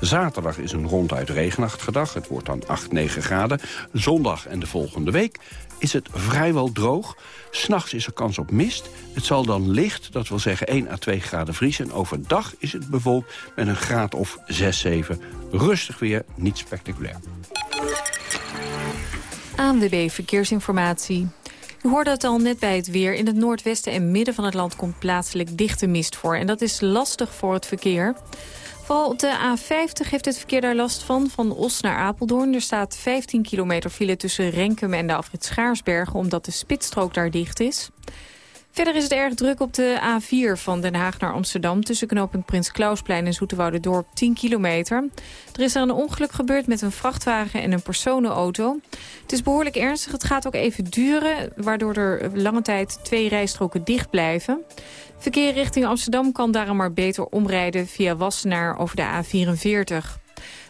Zaterdag is een ronduit regenachtige dag. Het wordt dan 8, 9 graden. Zondag en de volgende week is het vrijwel droog. S'nachts is er kans op mist. Het zal dan licht, dat wil zeggen 1 à 2 graden vriezen. En overdag is het bewolkt met een graad of 6, 7. Rustig weer, niet spectaculair. ANWB Verkeersinformatie. U hoorde het al net bij het weer. In het noordwesten en midden van het land komt plaatselijk dichte mist voor. En dat is lastig voor het verkeer. Vooral op de A50 heeft het verkeer daar last van, van Os naar Apeldoorn. Er staat 15 kilometer file tussen Renkum en de afrit Schaarsbergen... omdat de spitsstrook daar dicht is. Verder is het erg druk op de A4 van Den Haag naar Amsterdam... tussen knooppunt Prins Klausplein en Dorp 10 kilometer. Er is er een ongeluk gebeurd met een vrachtwagen en een personenauto. Het is behoorlijk ernstig. Het gaat ook even duren... waardoor er lange tijd twee rijstroken dicht blijven. Verkeer richting Amsterdam kan daarom maar beter omrijden... via Wassenaar over de A44.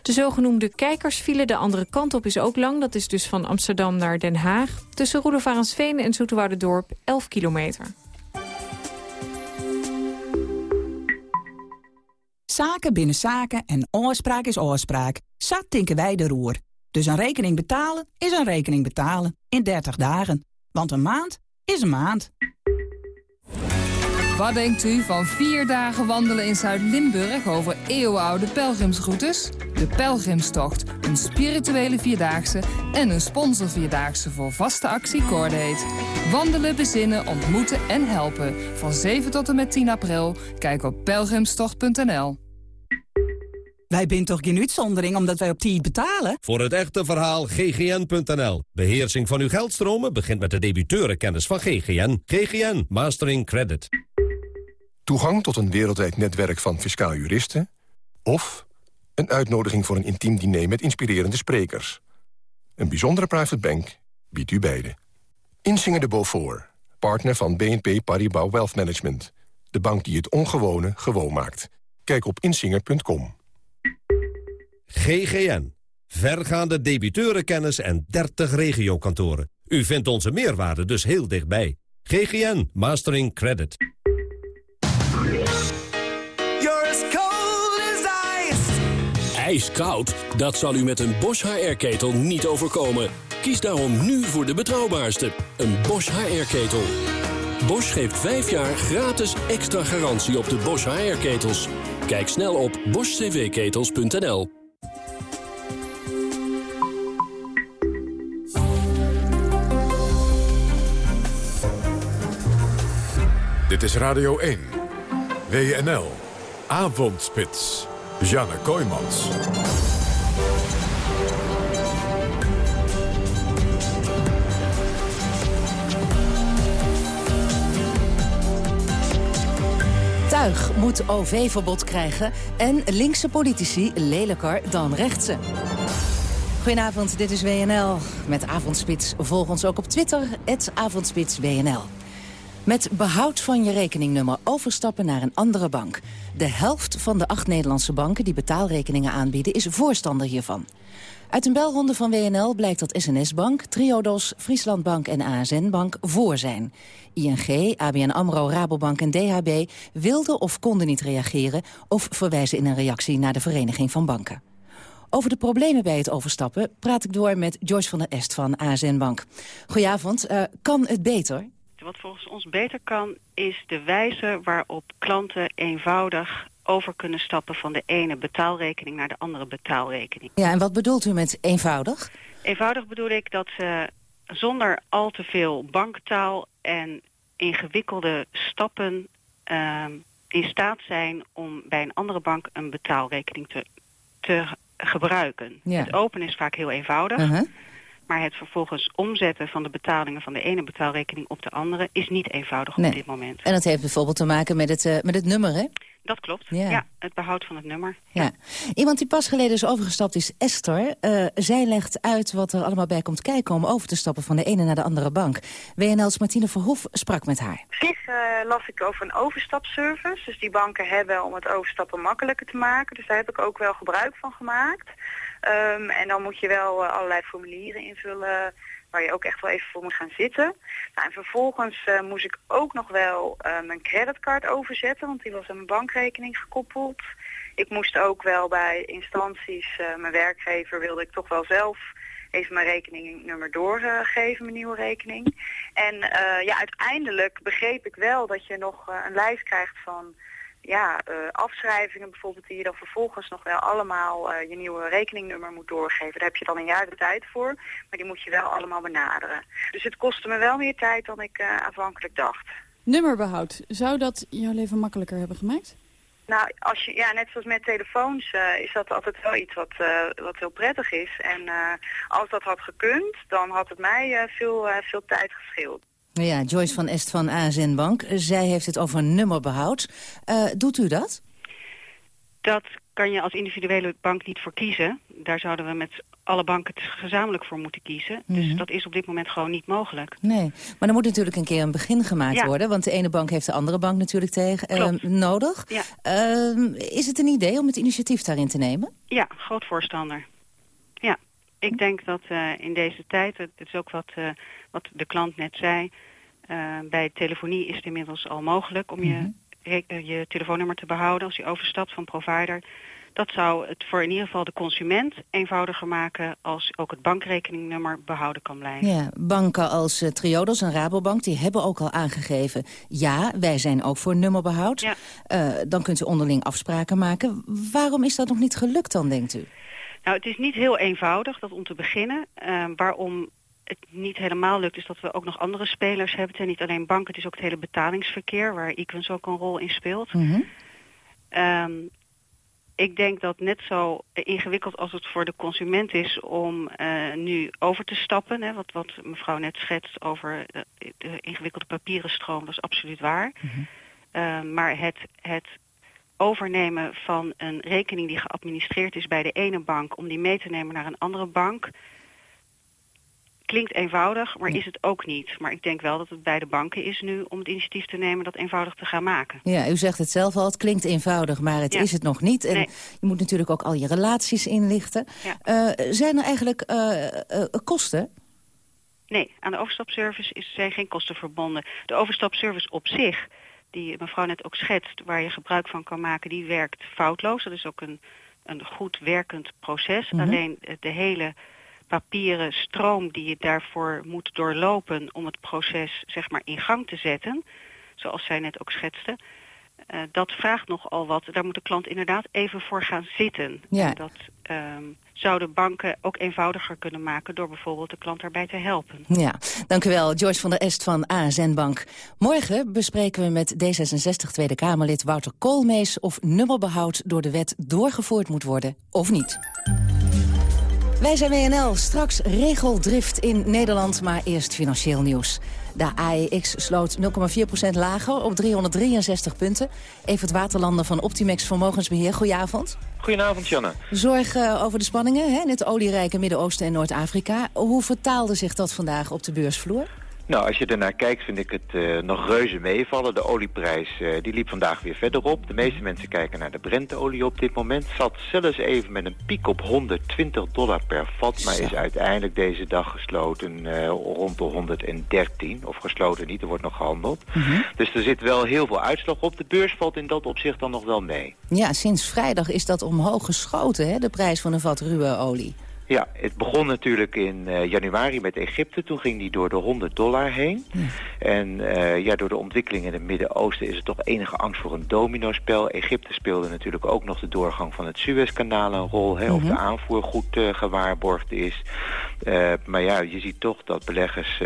De zogenoemde kijkersfile de andere kant op is ook lang. Dat is dus van Amsterdam naar Den Haag. Tussen Roelofarensveen en Dorp 11 kilometer. Zaken binnen zaken en oorspraak is oorspraak. Zat tinken wij de roer. Dus een rekening betalen is een rekening betalen. In 30 dagen. Want een maand is een maand. Wat denkt u van vier dagen wandelen in Zuid-Limburg over eeuwenoude pelgrimsroutes? De Pelgrimstocht, een spirituele vierdaagse en een sponsorvierdaagse voor vaste actie Cordate. Wandelen, bezinnen, ontmoeten en helpen. Van 7 tot en met 10 april. Kijk op pelgrimstocht.nl. Wij zijn toch geen uitzondering omdat wij op die betalen? Voor het echte verhaal ggn.nl. Beheersing van uw geldstromen begint met de debiteurenkennis van GGN. GGN Mastering Credit. Toegang tot een wereldwijd netwerk van fiscaal juristen... of een uitnodiging voor een intiem diner met inspirerende sprekers. Een bijzondere private bank biedt u beide. Insinger de Beaufort, partner van BNP Paribas Wealth Management. De bank die het ongewone gewoon maakt. Kijk op insinger.com. GGN. Vergaande debiteurenkennis en 30 regiokantoren. U vindt onze meerwaarde dus heel dichtbij. GGN Mastering Credit. Ijskoud? Dat zal u met een Bosch HR-ketel niet overkomen. Kies daarom nu voor de betrouwbaarste, een Bosch HR-ketel. Bosch geeft 5 jaar gratis extra garantie op de Bosch HR-ketels. Kijk snel op boschcvketels.nl. Dit is Radio 1. WNL. Avondspits. Janne Kooijmans. Tuig moet OV-verbod krijgen en linkse politici lelijker dan rechtse. Goedenavond, dit is WNL met Avondspits. Volg ons ook op Twitter, het Avondspits WNL. Met behoud van je rekeningnummer overstappen naar een andere bank. De helft van de acht Nederlandse banken die betaalrekeningen aanbieden... is voorstander hiervan. Uit een belronde van WNL blijkt dat SNS-bank, Triodos, Frieslandbank en ASN-bank voor zijn. ING, ABN AMRO, Rabobank en DHB wilden of konden niet reageren... of verwijzen in een reactie naar de Vereniging van Banken. Over de problemen bij het overstappen praat ik door met Joyce van der Est van ASN Bank. Goedenavond, uh, kan het beter? Wat volgens ons beter kan, is de wijze waarop klanten eenvoudig over kunnen stappen van de ene betaalrekening naar de andere betaalrekening. Ja, en wat bedoelt u met eenvoudig? Eenvoudig bedoel ik dat ze zonder al te veel banktaal en ingewikkelde stappen ehm, in staat zijn om bij een andere bank een betaalrekening te, te gebruiken. Ja. Het openen is vaak heel eenvoudig. Uh-huh. Maar het vervolgens omzetten van de betalingen van de ene betaalrekening op de andere is niet eenvoudig Nee. op dit moment. En dat heeft bijvoorbeeld te maken met het, eh, met het nummer, hè? Dat klopt. Ja. Ja. het behoud van het nummer. Ja. Iemand die pas geleden is overgestapt is Esther. Eh, zij legt uit wat er allemaal bij komt kijken om over te stappen van de ene naar de andere bank. WNL's Martine Verhoef sprak met haar. Zich eh, las ik over een overstapservice. Dus die banken hebben om het overstappen makkelijker te maken. Dus daar heb ik ook wel gebruik van gemaakt. Ehm, en dan moet je wel eh, allerlei formulieren invullen waar je ook echt wel even voor moet gaan zitten. Nou, en vervolgens eh, moest ik ook nog wel eh, mijn creditcard overzetten, want die was aan mijn bankrekening gekoppeld. Ik moest ook wel bij instanties, mijn werkgever wilde ik toch wel zelf even mijn rekeningnummer doorgeven, mijn nieuwe rekening. En ja, uiteindelijk begreep ik wel dat je nog een lijst krijgt van ja, eh, afschrijvingen bijvoorbeeld die je dan vervolgens nog wel allemaal eh, je nieuwe rekeningnummer moet doorgeven. Daar heb je dan een jaar de tijd voor, maar die moet je wel allemaal benaderen. Dus het kostte me wel meer tijd dan ik eh, aanvankelijk dacht. Nummerbehoud, zou dat jouw leven makkelijker hebben gemaakt? Nou, als je, ja, net zoals met telefoons is dat altijd wel iets wat, wat heel prettig is. En als dat had gekund, dan had het mij veel, veel tijd gescheeld. Ja, Joyce van Est van ASN Bank. Zij heeft het over nummerbehoud. Eh, doet u dat? Dat kan je als individuele bank niet voor kiezen. Daar zouden we met alle banken gezamenlijk voor moeten kiezen. Mhm. Dus dat is op dit moment gewoon niet mogelijk. Nee, maar er moet natuurlijk een keer een begin gemaakt Ja. worden. Want de ene bank heeft de andere bank natuurlijk tegen, eh, nodig. Ja. Ehm, is het een idee om het initiatief daarin te nemen? Ja, groot voorstander. Ja, ik denk dat eh, in deze tijd, het is ook wat, eh, wat de klant net zei, eh, bij telefonie is het inmiddels al mogelijk om je, eh, je telefoonnummer te behouden als je overstapt van provider. Dat zou het voor in ieder geval de consument eenvoudiger maken als ook het bankrekeningnummer behouden kan blijven. Ja, banken als Triodos en Rabobank die hebben ook al aangegeven... ja, wij zijn ook voor nummerbehoud. Eh, dan kunt u onderling afspraken maken. Waarom is dat nog niet gelukt dan, denkt u? Nou, het is niet heel eenvoudig, dat om te beginnen. Eh, waarom het niet helemaal lukt, is dat we ook nog andere spelers hebben. Het zijn niet alleen banken, het is ook het hele betalingsverkeer... waar Equins ook een rol in speelt. Ehm, ik denk dat net zo ingewikkeld als het voor de consument is om eh, nu over te stappen. Hè, wat, wat mevrouw net schetst over de, de ingewikkelde papieren stroom, dat is absoluut waar. Eh, maar het, het overnemen van een rekening die geadministreerd is bij de ene bank... om die mee te nemen naar een andere bank... klinkt eenvoudig, maar is het ook niet. Maar ik denk wel dat het bij de banken is nu om het initiatief te nemen... dat eenvoudig te gaan maken. Ja, u zegt het zelf al, het klinkt eenvoudig, maar het Ja. is het nog niet. En Nee. je moet natuurlijk ook al je relaties inlichten. Eh, zijn er eigenlijk eh, eh, kosten? Nee, aan de overstapservice is, zijn geen kosten verbonden. De overstapservice op zich, die mevrouw net ook schetst... waar je gebruik van kan maken, die werkt foutloos. Dat is ook een, een goed werkend proces. Mhm. Alleen eh, de hele papieren stroom die je daarvoor moet doorlopen... om het proces zeg maar in gang te zetten, zoals zij net ook schetste... eh, dat vraagt nogal wat. Daar moet de klant inderdaad even voor gaan zitten. Ja. En dat ehm, zouden banken ook eenvoudiger kunnen maken... door bijvoorbeeld de klant daarbij te helpen. Ja, dank u wel, Joyce van der Est van ASN Bank. Morgen bespreken we met D66 Tweede Kamerlid Wouter Koolmees... of nummerbehoud door de wet doorgevoerd moet worden of niet. Wij zijn WNL, straks regeldrift in Nederland, maar eerst financieel nieuws. De AEX sloot 0,4% lager op 363 punten. Evert Waterlander van Optimex Vermogensbeheer, goedenavond. Goedenavond, Janne. Zorg eh, over de spanningen hè, in het olierijke Midden-Oosten en Noord-Afrika. Hoe vertaalde zich dat vandaag op de beursvloer? Nou, als je ernaar kijkt vind ik het eh, nog reuze meevallen. De olieprijs eh, die liep vandaag weer verder op. De meeste mensen kijken naar de Brentolie op dit moment. Zat zelfs even met een piek op 120 dollar per vat. Maar is uiteindelijk deze dag gesloten eh, rond de 113. Of gesloten niet, er wordt nog gehandeld. Dus er zit wel heel veel uitslag op. De beurs valt in dat opzicht dan nog wel mee. Ja, sinds vrijdag is dat omhoog geschoten, hè, de prijs van een vat ruwe olie. Ja, het begon natuurlijk in eh, januari met Egypte. Toen ging die door de 100 dollar heen. En eh, ja, door de ontwikkeling in het Midden-Oosten is er toch enige angst voor een dominospel. Egypte speelde natuurlijk ook nog de doorgang van het Suezkanaal een rol. Hè, Of de aanvoer goed eh, gewaarborgd is. Maar ja, je ziet toch dat beleggers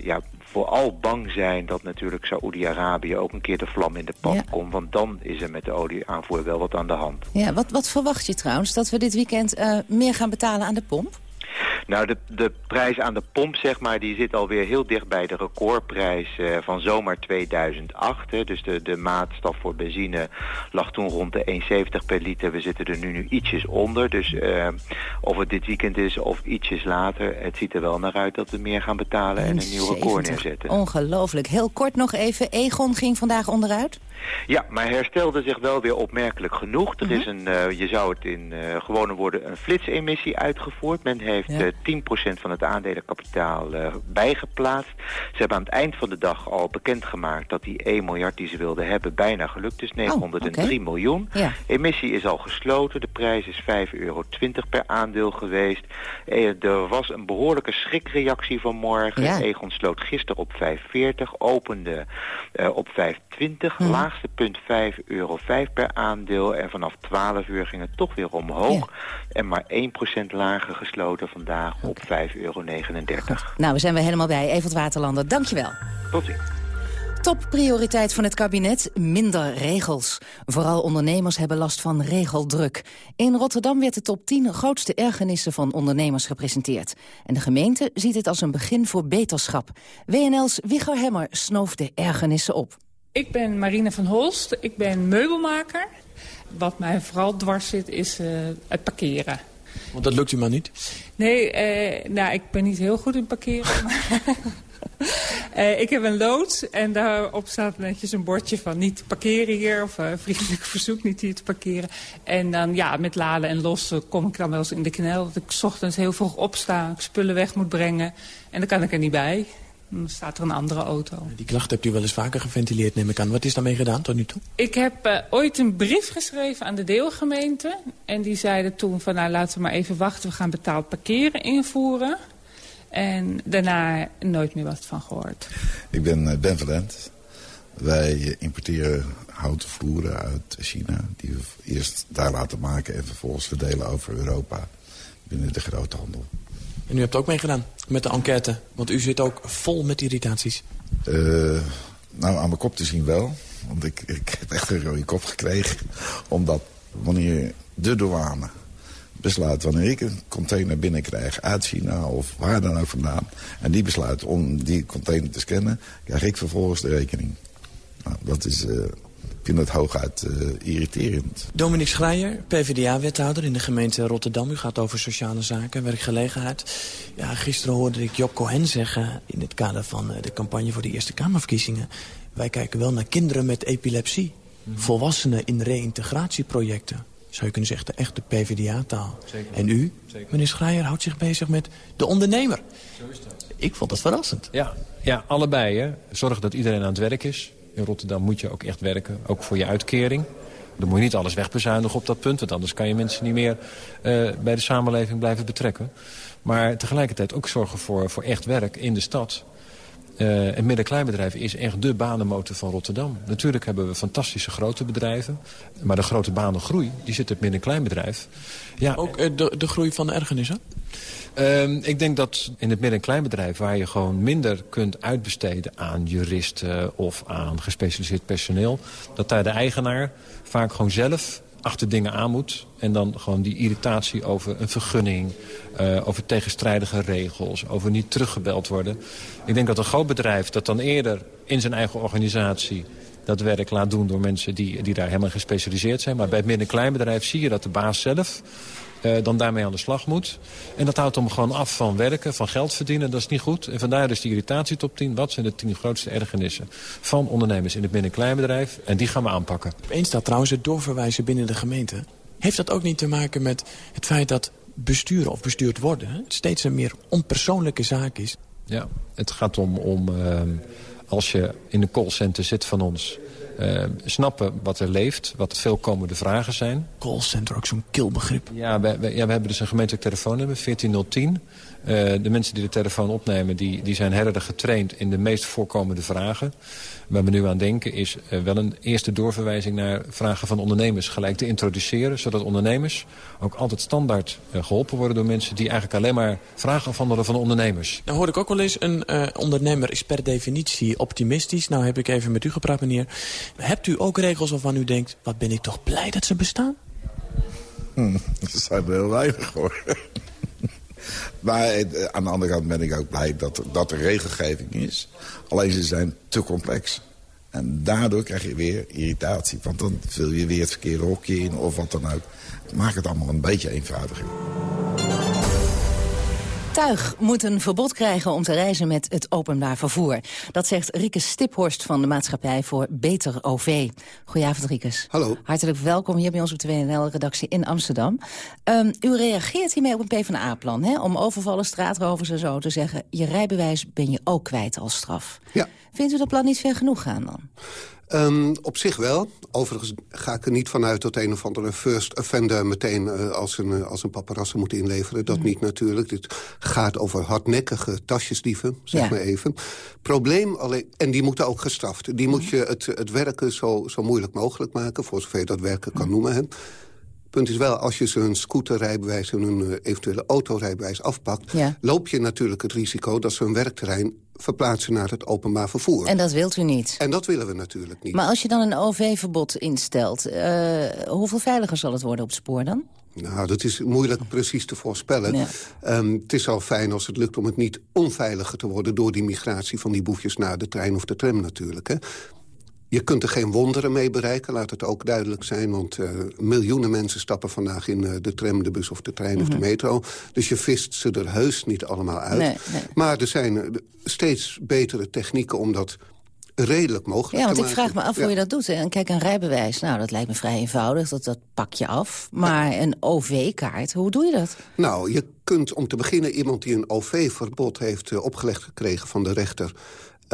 ja, vooral bang zijn dat natuurlijk Saoedi-Arabië ook een keer de vlam in de pan ja. komt. Want dan is er met de olieaanvoer wel wat aan de hand. Ja, wat, wat verwacht je trouwens? Dat we dit weekend uh, meer gaan betalen aan de pomp? Nou, de, de prijs aan de pomp, zeg maar, die zit alweer heel dicht bij de recordprijs uh, van zomer 2008. Hè. Dus de, de maatstaf voor benzine lag toen rond de 1,70 per liter. We zitten er nu, nu ietsjes onder. Dus uh, of het dit weekend is of ietsjes later, het ziet er wel naar uit dat we meer gaan betalen en een nieuw record neerzetten. Ongelooflijk. Heel kort nog even, Egon ging vandaag onderuit? Ja, maar herstelde zich wel weer opmerkelijk genoeg. Er is een, uh, je zou het in gewone woorden, een flitsemissie uitgevoerd. Men heeft ja. Uh, 10% van het aandelenkapitaal bijgeplaatst. Ze hebben aan het eind van de dag al bekendgemaakt dat die 1 miljard die ze wilden hebben bijna gelukt is. 903 oh, okay. miljoen. Ja. Emissie is al gesloten. De prijs is 5,20 euro per aandeel geweest. er was een behoorlijke schrikreactie vanmorgen. Ja. Egon sloot gisteren op 5,40, opende op 5,20. Mm. Laagste punt 5,05 euro per aandeel. En vanaf 12 uur ging het toch weer omhoog. Ja. En maar 1% lager gesloten vandaag op 5,39 euro. Nou, we zijn weer helemaal bij. Evert Waterlander, dankjewel. Tot ziens. Topprioriteit van het kabinet, minder regels. Vooral ondernemers hebben last van regeldruk. In Rotterdam werd de top 10 grootste ergernissen van ondernemers gepresenteerd. En de gemeente ziet het als een begin voor beterschap. WNL's Wigger Hemmer snoof de ergernissen op. Ik ben Marine van Holst, ik ben meubelmaker. Wat mij vooral dwars zit is uh, het parkeren. Want dat lukt u maar niet? Nee, uh, nou, ik ben niet heel goed in parkeren. uh, ik heb een loods en daarop staat netjes een bordje van niet parkeren hier. Of uh, vriendelijk verzoek niet hier te parkeren. En dan ja, met laden en lossen kom ik dan wel eens in de knel. Dat ik ochtends heel vroeg opsta, ik spullen weg moet brengen. En dan kan ik er niet bij. Dan staat er een andere auto. Die klacht hebt u wel eens vaker geventileerd, neem ik aan. Wat is daarmee gedaan tot nu toe? Ik heb uh, ooit een brief geschreven aan de deelgemeente. En die zeiden toen van nou laten we maar even wachten. We gaan betaald parkeren invoeren. En daarna nooit meer wat van gehoord. Ik ben uh, Ben Valent. Wij importeren houten vloeren uit China. Die we eerst daar laten maken en vervolgens verdelen over Europa. Binnen de grote handel. En u hebt ook meegedaan met de enquête. Want u zit ook vol met irritaties. Uh, nou, aan mijn kop te zien wel. Want ik, ik heb echt een rode kop gekregen. Omdat wanneer de douane besluit... wanneer ik een container binnenkrijg uit China of waar dan ook vandaan... en die besluit om die container te scannen... krijg ik vervolgens de rekening. Nou, dat is... Ik vind het hooguit uh, irriterend. Dominique Schreier, PvdA-wethouder in de gemeente Rotterdam. U gaat over sociale zaken, werkgelegenheid. Ja, gisteren hoorde ik Job Cohen zeggen... in het kader van uh, de campagne voor de Eerste Kamerverkiezingen... wij kijken wel naar kinderen met epilepsie. Mm. Volwassenen in reïntegratieprojecten. Zou je kunnen zeggen, de echte PvdA-taal. En u, Zeker. meneer Schreier, houdt zich bezig met de ondernemer. Zo is dat. Ik vond dat verrassend. Ja, ja allebei. Hè. Zorg dat iedereen aan het werk is. In Rotterdam moet je ook echt werken, ook voor je uitkering. Dan moet je niet alles wegbezuinigen op dat punt... want anders kan je mensen niet meer uh, bij de samenleving blijven betrekken. Maar tegelijkertijd ook zorgen voor, voor echt werk in de stad. Uh, een midden-kleinbedrijf is echt de banenmotor van Rotterdam. Natuurlijk hebben we fantastische grote bedrijven. Maar de grote banengroei, die zit het midden-kleinbedrijf. Ja, ook uh, de, de groei van de ergernissen? Uh, ik denk dat in het midden- en kleinbedrijf... waar je gewoon minder kunt uitbesteden aan juristen of aan gespecialiseerd personeel... dat daar de eigenaar vaak gewoon zelf achter dingen aan moet. En dan gewoon die irritatie over een vergunning, uh, over tegenstrijdige regels, over niet teruggebeld worden. Ik denk dat een groot bedrijf dat dan eerder in zijn eigen organisatie dat werk laat doen door mensen die, die daar helemaal gespecialiseerd zijn. Maar bij het midden- en kleinbedrijf zie je dat de baas zelf uh, dan daarmee aan de slag moet. En dat houdt hem gewoon af van werken, van geld verdienen. Dat is niet goed. En vandaar dus die irritatie top 10. Wat zijn de 10 grootste ergernissen van ondernemers in het midden- en kleinbedrijf? En die gaan we aanpakken. Eén staat trouwens het doorverwijzen binnen de gemeente. Heeft dat ook niet te maken met het feit dat besturen of bestuurd worden... Steeds een meer onpersoonlijke zaak is? Ja, het gaat om, om uh, als je in een callcenter zit van ons... Uh, snappen wat er leeft, wat veel komende vragen zijn. Callcenter, ook zo'n kilbegrip. Ja we, we, ja, we hebben dus een gemeentelijk telefoonnummer, 14010. De mensen die de telefoon opnemen, die, die zijn herder getraind in de meest voorkomende vragen. Waar we nu aan denken is uh, wel een eerste doorverwijzing naar vragen van ondernemers gelijk te introduceren. Zodat ondernemers ook altijd standaard uh, geholpen worden door mensen die eigenlijk alleen maar vragen afhandelen van ondernemers. Nou hoor ik ook wel eens, een uh, ondernemer is per definitie optimistisch. Nou heb ik even met u gepraat meneer. Hebt u ook regels waarvan u denkt, wat ben ik toch blij dat ze bestaan? Hm, dat zijn er heel weinig hoor. Maar eh, aan de andere kant ben ik ook blij dat, dat er regelgeving is. Alleen ze zijn te complex. En daardoor krijg je weer irritatie. Want dan vul je weer het verkeerde hokje in of wat dan ook. Maak het allemaal een beetje eenvoudiger tuig moet een verbod krijgen om te reizen met het openbaar vervoer. Dat zegt Riekes Stiphorst van de Maatschappij voor Beter OV. Goedenavond, Riekes. Hallo. Hartelijk welkom hier bij ons op de WNL-redactie in Amsterdam. Um, u reageert hiermee op een PvdA-plan, om overvallen, straatrovers en zo te zeggen... je rijbewijs ben je ook kwijt als straf. Ja. Vindt u dat plan niet ver genoeg gaan dan? Um, op zich wel. Overigens ga ik er niet vanuit dat een of andere first offender... meteen uh, als, een, uh, als een paparazzen moet inleveren. Dat mm. niet natuurlijk. Dit gaat over hardnekkige tasjesdieven, zeg ja. maar even. Probleem alleen... En die moeten ook gestraft. Die mm. moet je het, het werken zo, zo moeilijk mogelijk maken... voor zover je dat werken kan mm. noemen. Hè. Punt is wel, als je ze hun scooterrijbewijs en hun uh, eventuele autorijbewijs afpakt... Ja. loop je natuurlijk het risico dat ze hun werkterrein verplaatsen naar het openbaar vervoer. En dat wilt u niet? En dat willen we natuurlijk niet. Maar als je dan een OV-verbod instelt, uh, hoeveel veiliger zal het worden op het spoor dan? Nou, dat is moeilijk precies te voorspellen. Ja. Um, het is al fijn als het lukt om het niet onveiliger te worden... door die migratie van die boefjes naar de trein of de tram natuurlijk. Hè. Je kunt er geen wonderen mee bereiken, laat het ook duidelijk zijn. Want uh, miljoenen mensen stappen vandaag in uh, de tram, de bus of de trein mm -hmm. of de mhm. metro. Dus je vist ze er heus niet allemaal uit. Nee, nee. Maar er zijn uh, steeds betere technieken om dat redelijk mogelijk Ja, want ik vraag me af ja. hoe je dat doet. En kijk, een rijbewijs, nou, dat lijkt me vrij eenvoudig. Dat, dat pak je af. Maar ja. een OV-kaart, hoe doe je dat? Nou, je kunt om te beginnen iemand die een OV-verbod heeft opgelegd gekregen van de rechter...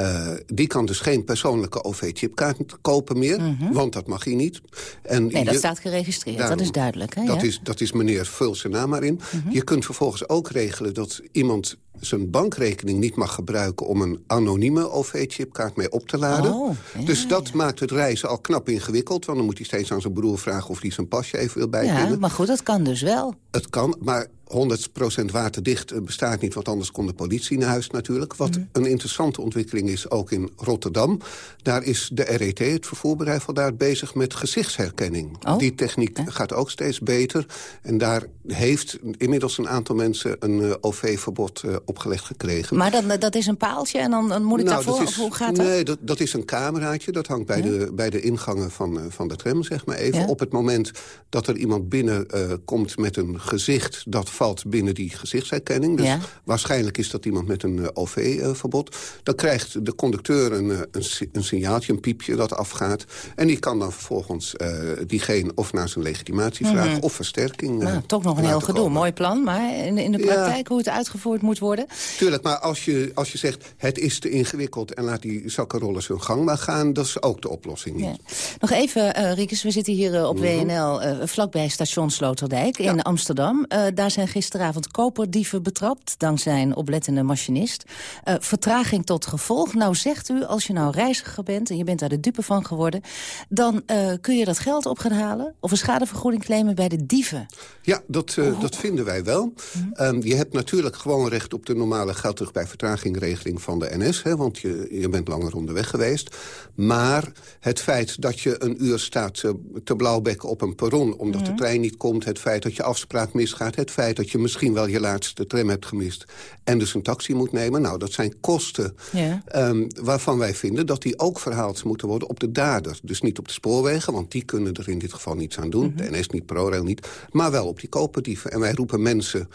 Uh, die kan dus geen persoonlijke OV-chipkaart kopen meer, mm -hmm. want dat mag hij niet. En nee, dat je, staat geregistreerd, daarom, dat is duidelijk. Hè, dat, ja? is, dat is meneer, vul zijn naam maar in. Mm -hmm. Je kunt vervolgens ook regelen dat iemand zijn bankrekening niet mag gebruiken... om een anonieme OV-chipkaart mee op te laden. Oh, ja, dus dat ja. maakt het reizen al knap ingewikkeld. Want dan moet hij steeds aan zijn broer vragen of hij zijn pasje even wil bijpinnen. Ja, maar goed, dat kan dus wel. Het kan, maar 100% waterdicht bestaat niet, want anders kon de politie naar huis natuurlijk. Wat mm. een interessante ontwikkeling is, ook in Rotterdam. Daar is de RET, het vervoerbedrijf, al daar bezig met gezichtsherkenning. Oh. Die techniek eh? gaat ook steeds beter. En daar heeft inmiddels een aantal mensen een uh, OV-verbod uh, opgelegd gekregen. Maar dat, dat is een paaltje en dan, dan moet ik nou, daarvoor, is, hoe gaat dat? Nee, dat, dat is een cameraatje. Dat hangt bij, ja? de, bij de ingangen van, uh, van de tram, zeg maar even. Ja? Op het moment dat er iemand binnenkomt met een gezicht... dat valt binnen die gezichtsherkenning. Dus ja. waarschijnlijk is dat iemand met een uh, OV-verbod. Dan krijgt de conducteur een, een, een, signaaltje, een piepje dat afgaat. En die kan dan vervolgens uh, diegene of naar zijn legitimatie vragen... Mm -hmm. of versterking nou, Toch nog een heel gedoe. Komen. Mooi plan, maar in, in de praktijk hoe het uitgevoerd moet worden? Tuurlijk, maar als je, als je zegt het is te ingewikkeld... en laat die zakkenrollers hun gang maar gaan, dat is ook de oplossing niet. Ja. Nog even, uh, Riekes, we zitten hier op mm -hmm. WNL vlakbij station Sloterdijk in Amsterdam. daar zijn gisteravond koperdieven betrapt... dankzij een oplettende machinist. Vertraging tot gevolg. Nou zegt u, als je nou reiziger bent... en je bent daar de dupe van geworden... dan kun je dat geld op gaan halen... of een schadevergoeding claimen bij de dieven. Ja, dat, oh. dat vinden wij wel. Mm -hmm. um, je hebt natuurlijk gewoon recht op de normale geld terug bij vertragingregeling van de NS. Hè, want je, je bent langer onderweg geweest. Maar het feit dat je een uur staat te blauwbekken op een perron... omdat mm -hmm. de trein niet komt, het feit dat je afspraak misgaat... het feit dat je misschien wel je laatste tram hebt gemist... en dus een taxi moet nemen. Nou, dat zijn kosten ja. um, waarvan wij vinden dat die ook verhaald moeten worden op de dader. Dus niet op de spoorwegen, want die kunnen er in dit geval niets aan doen. Mm -hmm. De NS niet, ProRail niet. Maar wel op die koperdieven. En wij roepen mensen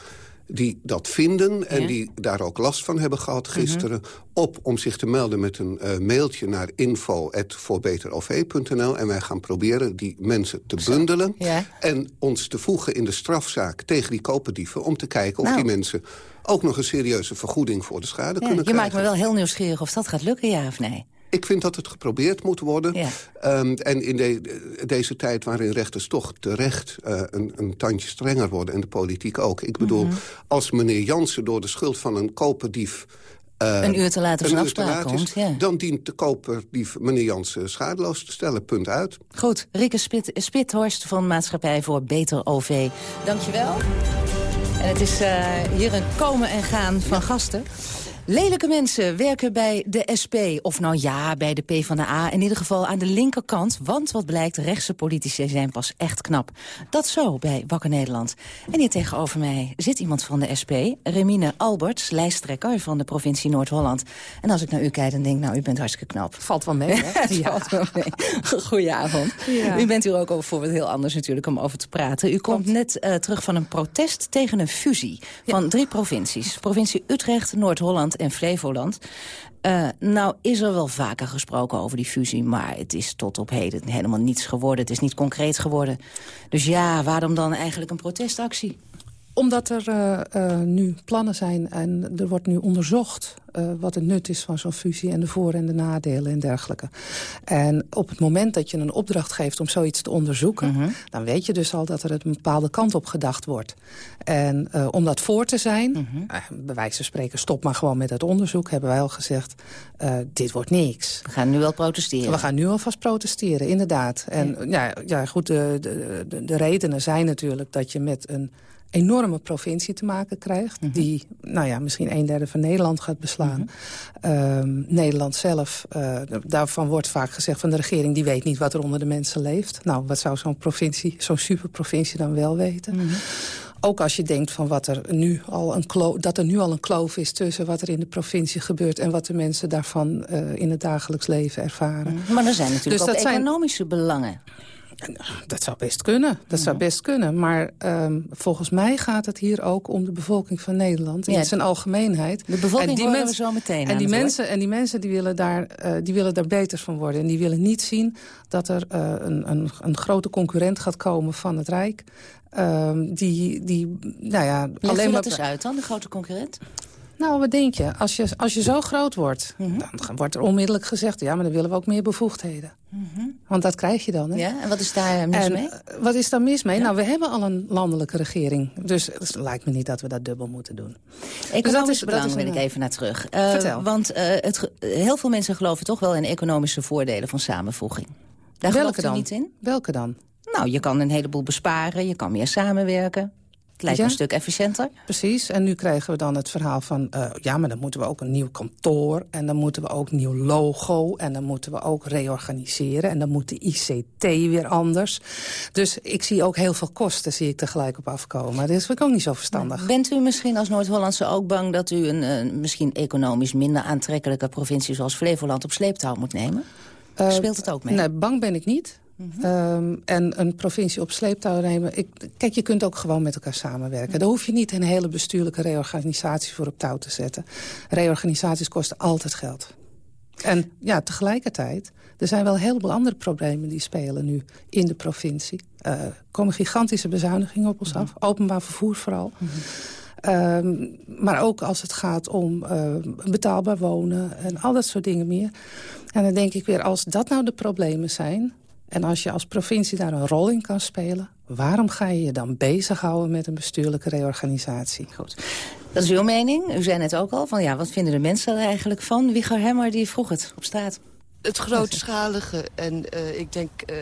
die dat vinden en ja. die daar ook last van hebben gehad gisteren... Mm -hmm. op om zich te melden met een uh, mailtje naar info.voorbeterov.nl... en wij gaan proberen die mensen te bundelen... Ja. en ons te voegen in de strafzaak tegen die koperdieven... om te kijken of nou. die mensen ook nog een serieuze vergoeding voor de schade ja, kunnen je krijgen. maakt me wel heel nieuwsgierig of dat gaat lukken, ja of nee. Ik vind dat het geprobeerd moet worden. Ja. Ehm, en in de, deze tijd waarin rechters toch terecht uh, een, een tandje strenger worden... en de politiek ook. Ik bedoel, Mhm. als meneer Jansen door de schuld van een koperdief... uh, Een uur te later zijn een uur te afspraak laat is, komt, ja. Dan dient de koperdief meneer Jansen schadeloos te stellen. Punt uit. Goed, Rikke Spit, Spithorst van Maatschappij voor Beter OV. Dankjewel. En het is eh, hier een komen en gaan van gasten. Lelijke mensen werken bij de SP, of nou ja, bij de PvdA. In ieder geval aan de linkerkant, want wat blijkt, rechtse politici zijn pas echt knap. Dat zo bij Wakker Nederland. En hier tegenover mij zit iemand van de SP, Remine Alberts, lijsttrekker van de provincie Noord-Holland. En als ik naar u kijk, dan denk ik, nou, u bent hartstikke knap. Valt wel mee, hè? Het valt wel mee. Goedenavond. Ja. U bent hier ook over voor wat heel anders natuurlijk om over te praten. U komt net eh, terug van een protest tegen een fusie van drie provincies. Provincie Utrecht, Noord-Holland en Flevoland. Eh, nou is er wel vaker gesproken over die fusie... maar het is tot op heden helemaal niets geworden. Het is niet concreet geworden. Dus ja, waarom dan eigenlijk een protestactie? Omdat er eh, eh, nu plannen zijn en er wordt nu onderzocht... eh, wat het nut is van zo'n fusie en de voor- en de nadelen en dergelijke. En op het moment dat je een opdracht geeft om zoiets te onderzoeken... dan weet je dus al dat er een bepaalde kant op gedacht wordt. En om dat voor te zijn, eh, bij wijze van spreken... stop maar gewoon met het onderzoek, hebben wij al gezegd... dit wordt niks. We gaan nu wel protesteren. We gaan nu alvast protesteren, inderdaad. En ja, ja goed, de, de, de, de redenen zijn natuurlijk dat je met een enorme provincie te maken krijgt... die nou ja, misschien een derde van Nederland gaat beslaan. Ehm, Nederland zelf, eh, daarvan wordt vaak gezegd van de regering... die weet niet wat er onder de mensen leeft. Nou, wat zou zo'n provincie, zo'n superprovincie dan wel weten? Ook als je denkt van wat er nu al een kloof, dat er nu al een kloof is tussen wat er in de provincie gebeurt en wat de mensen daarvan eh, in het dagelijks leven ervaren. Maar er zijn natuurlijk Dus ook dat zijn- economische belangen. Dat zou best kunnen. Dat zou best kunnen. Maar ehm, volgens mij gaat het hier ook om de bevolking van Nederland. Ja. In zijn algemeenheid. De bevolking En die horen we mensen- zo meteen En die, mensen, en die mensen die willen, daar, eh, die willen daar beter van worden. En die willen niet zien dat er eh, een, een, een grote concurrent gaat komen van het Rijk. Ehm, die, die, nou ja, Leg alleen je maar... dat eens uit dan, de grote concurrent? Nou, wat denk je? Als je, als je zo groot wordt, Mhm. dan wordt er onmiddellijk gezegd... ja, maar dan willen we ook meer bevoegdheden. Want dat krijg je dan, hè? Ja, en wat is daar eh, mis En, mee? eh, wat is daar mis mee? Nou, we hebben al een landelijke regering. Dus het lijkt me niet dat we dat dubbel moeten doen. Economisch dat belang is wil een- ik even naar terug. Eh, Vertel. Want het, heel veel mensen geloven toch wel in economische voordelen van samenvoeging. Daar Welke dan? niet in? Welke dan? Nou, je kan een heleboel besparen, je kan meer samenwerken. Het lijkt Ja. een stuk efficiënter. Precies, en nu krijgen we dan het verhaal van... eh, ja, maar dan moeten we ook een nieuw kantoor... en dan moeten we ook een nieuw logo... en dan moeten we ook reorganiseren... en dan moet de ICT weer anders. Dus ik zie ook heel veel kosten zie ik tegelijk op afkomen. Dat is ook niet zo verstandig. Bent u misschien als Noord-Hollandse ook bang dat u een misschien economisch minder aantrekkelijke provincie zoals Flevoland op sleeptouw moet nemen? Eh, Speelt het ook mee? Nee, bang ben ik niet. Ehm, en een provincie op sleeptouw nemen... Ik, kijk, je kunt ook gewoon met elkaar samenwerken. Daar hoef je niet een hele bestuurlijke reorganisatie voor op touw te zetten. Reorganisaties kosten altijd geld. En ja, tegelijkertijd, er zijn wel een heleboel andere problemen die spelen nu in de provincie. Eh, Er komen gigantische bezuinigingen op ons af, openbaar vervoer vooral. Ehm, maar ook als het gaat om eh, betaalbaar wonen en al dat soort dingen meer. En dan denk ik weer, als dat nou de problemen zijn... en als je als provincie daar een rol in kan spelen... waarom ga je je dan bezighouden met een bestuurlijke reorganisatie? Goed. Dat is uw mening. U zei net ook al, van ja, wat vinden de mensen er eigenlijk van? Wieger Hemmer die vroeg het op straat. Het grootschalige en eh, ik denk... eh,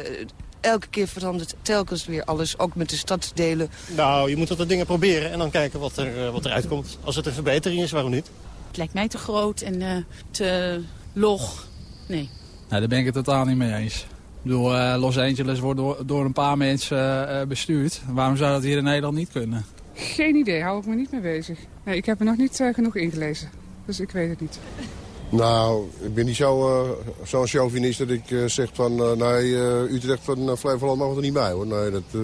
elke keer verandert telkens weer alles, ook met de stadsdelen. Nou, je moet altijd dingen proberen en dan kijken wat er, eh, wat eruit komt. Als het een verbetering is, waarom niet? Het lijkt mij te groot en eh, te log. Nee. Nou, daar ben ik het totaal niet mee eens. Ik bedoel, eh, Los Angeles wordt door, door een paar mensen eh, bestuurd. Waarom zou dat hier in Nederland niet kunnen? Geen idee, hou ik me niet mee bezig. Nee, ik heb er nog niet eh, genoeg ingelezen. Dus ik weet het niet. Nou, ik ben niet zo, eh, zo'n chauvinist dat ik eh, zeg van... eh, nee, eh, Utrecht en uh, Flevoland mogen er niet bij, hoor. Nee, dat, eh,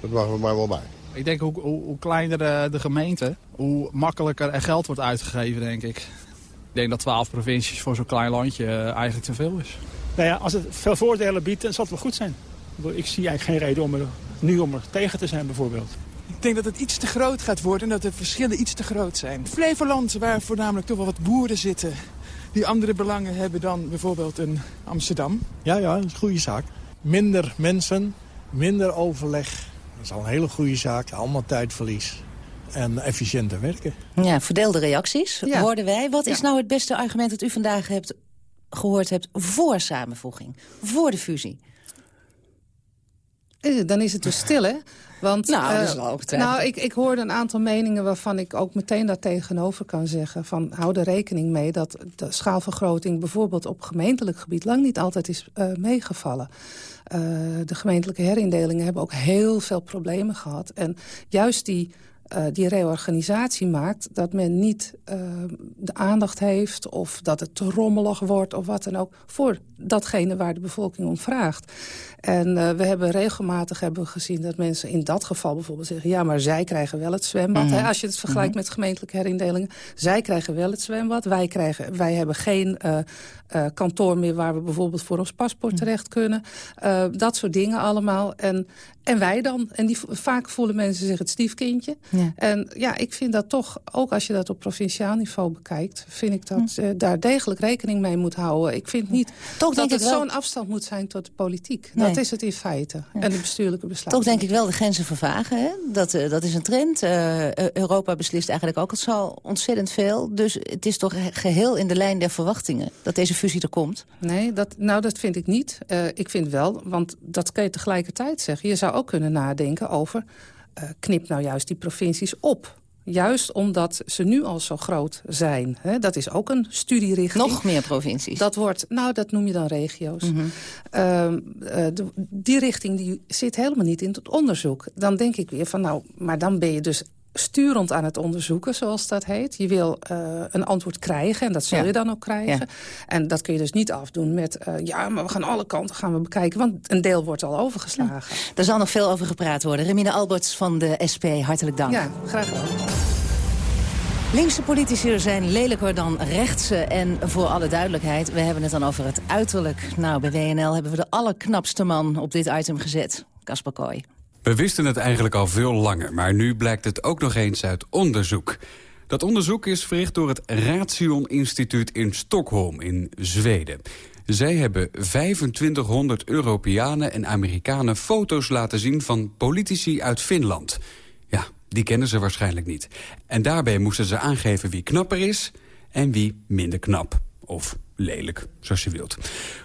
dat mag er mij wel bij. Ik denk hoe, hoe, hoe kleiner de, gemeente, hoe makkelijker er geld wordt uitgegeven, denk ik. Ik denk dat 12 provincies voor zo'n klein landje eh, eigenlijk te veel is. Nou ja, als het veel voordelen biedt, dan zal het wel goed zijn. Ik zie eigenlijk geen reden om er nu om er tegen te zijn, bijvoorbeeld. Ik denk dat het iets te groot gaat worden en dat de verschillen iets te groot zijn. Flevoland, waar voornamelijk toch wel wat boeren zitten... die andere belangen hebben dan bijvoorbeeld in Amsterdam. Ja, ja, dat is een goede zaak. Minder mensen, minder overleg. Dat is al een hele goede zaak. Allemaal tijdverlies. En efficiënter werken. Ja, verdeelde reacties ja. hoorden wij. Wat is nou het beste argument dat u vandaag hebt gehoord hebt voor samenvoeging? Voor de fusie? Dan is het dus stil, hè? Want, nou, dat is wel ook Nou, ik, ik hoorde een aantal meningen waarvan ik ook meteen daar tegenover kan zeggen. Van, hou er rekening mee dat de schaalvergroting bijvoorbeeld op gemeentelijk gebied lang niet altijd is uh, meegevallen. Uh, de gemeentelijke herindelingen hebben ook heel veel problemen gehad. En juist die uh, die reorganisatie maakt... dat men niet uh, de aandacht heeft of dat het te rommelig wordt... of wat dan ook, voor datgene waar de bevolking om vraagt. En uh, we hebben regelmatig hebben gezien dat mensen in dat geval bijvoorbeeld zeggen... ja, maar zij krijgen wel het zwembad. Mm -hmm. hè, als je het vergelijkt mm -hmm. met gemeentelijke herindelingen. Zij krijgen wel het zwembad. Wij, krijgen, wij hebben geen kantoor meer waar we bijvoorbeeld voor ons paspoort terecht kunnen. Dat soort dingen allemaal. En, en wij dan. En die, vaak voelen mensen zich het stiefkindje. Ja. En ja, ik vind dat toch, ook als je dat op provinciaal niveau bekijkt... vind ik dat hm. uh, daar degelijk rekening mee moet houden. Ik vind niet toch dat het zo'n afstand moet zijn tot de politiek. Nee. Dat is het in feite. Ja. En de bestuurlijke besluiten. Toch denk ik wel de grenzen vervagen. Hè? Dat, uh, dat is een trend. Uh, Europa beslist eigenlijk ook al ontzettend veel. Dus het is toch geheel in de lijn der verwachtingen... dat deze fusie er komt? Nee, dat, nou dat vind ik niet. Ik vind wel, want dat kan je tegelijkertijd zeggen. Je zou ook kunnen nadenken over... Uh, knip nou juist die provincies op. Juist omdat ze nu al zo groot zijn. Hè? Dat is ook een studierichting. Nog meer provincies? Dat wordt, nou, dat noem je dan regio's. Mm -hmm. uh, uh, de, die richting die zit helemaal niet in het onderzoek. Dan denk ik weer van, nou, maar dan ben je dus sturend aan het onderzoeken, zoals dat heet. Je wil uh, een antwoord krijgen en dat zul ja. je dan ook krijgen. Ja. En dat kun je dus niet afdoen met... Uh, ja, maar we gaan alle kanten gaan we bekijken, want een deel wordt al overgeslagen. Ja. Er zal nog veel over gepraat worden. Remine Alberts van de SP, hartelijk dank. Ja, graag gedaan. Linkse politici zijn lelijker dan rechtse. En voor alle duidelijkheid, we hebben het dan over het uiterlijk. Nou, bij WNL hebben we de allerknapste man op dit item gezet. Kasper Kooi. We wisten het eigenlijk al veel langer, maar nu blijkt het ook nog eens uit onderzoek. Dat onderzoek is verricht door het Ration Instituut in Stockholm in Zweden. Zij hebben 2500 Europeanen en Amerikanen foto's laten zien van politici uit Finland. Ja, die kennen ze waarschijnlijk niet. En daarbij moesten ze aangeven wie knapper is en wie minder knap. Of lelijk, zoals je wilt.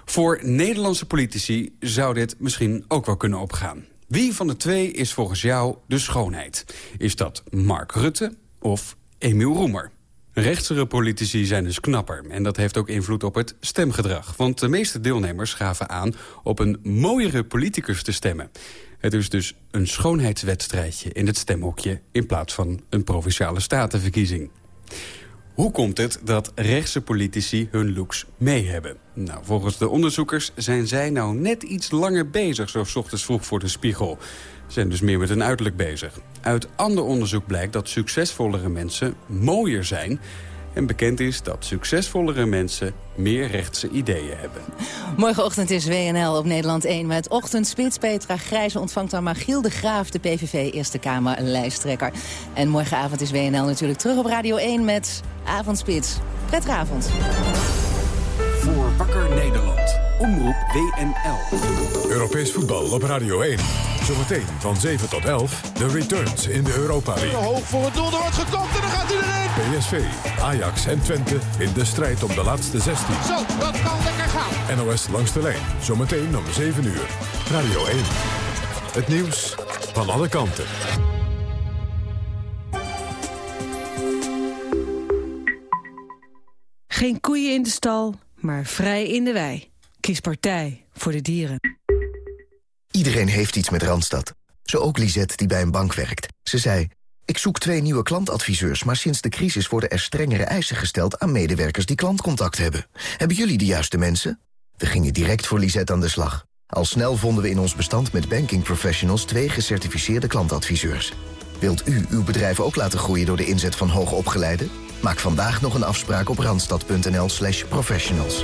Voor Nederlandse politici zou dit misschien ook wel kunnen opgaan. Wie van de twee is volgens jou de schoonheid? Is dat Mark Rutte of Emiel Roemer? Rechtsere politici zijn dus knapper. En dat heeft ook invloed op het stemgedrag. Want de meeste deelnemers gaven aan op een mooiere politicus te stemmen. Het is dus een schoonheidswedstrijdje in het stemhokje... in plaats van een provinciale statenverkiezing. Hoe komt het dat rechtse politici hun looks mee hebben? Nou, volgens de onderzoekers zijn zij nou net iets langer bezig... zo ochtends vroeg voor de spiegel. Zijn dus meer met hun uiterlijk bezig. Uit ander onderzoek blijkt dat succesvollere mensen mooier zijn... En bekend is dat succesvollere mensen meer rechtse ideeën hebben. Morgenochtend is WNL op Nederland 1 met Ochtendspits. Petra Grijze ontvangt dan Magiel de Graaf, de PVV Eerste Kamer lijsttrekker. En morgenavond is WNL natuurlijk terug op Radio 1 met Avondspits. Prettige avond. Voor Wakker Nederland. Omroep WNL. Europees voetbal op Radio 1. Zometeen van 7 tot 11 de returns in de Europa League. Hoog voor het doel, er wordt gekopt en dan gaat hij erin. PSV, Ajax en Twente in de strijd om de laatste 16. Zo, dat kan lekker gaan. NOS langs de lijn, zometeen om 7 uur. Radio 1. Het nieuws van alle kanten. Geen koeien in de stal, maar vrij in de wei. Kies partij voor de dieren. Iedereen heeft iets met Randstad. Zo ook Lisette, die bij een bank werkt. Ze zei, ik zoek twee nieuwe klantadviseurs... maar sinds de crisis worden er strengere eisen gesteld... aan medewerkers die klantcontact hebben. Hebben jullie de juiste mensen? We gingen direct voor Lisette aan de slag. Al snel vonden we in ons bestand met banking professionals... twee gecertificeerde klantadviseurs. Wilt u uw bedrijf ook laten groeien door de inzet van hoogopgeleiden? Maak vandaag nog een afspraak op randstad.nl slash professionals.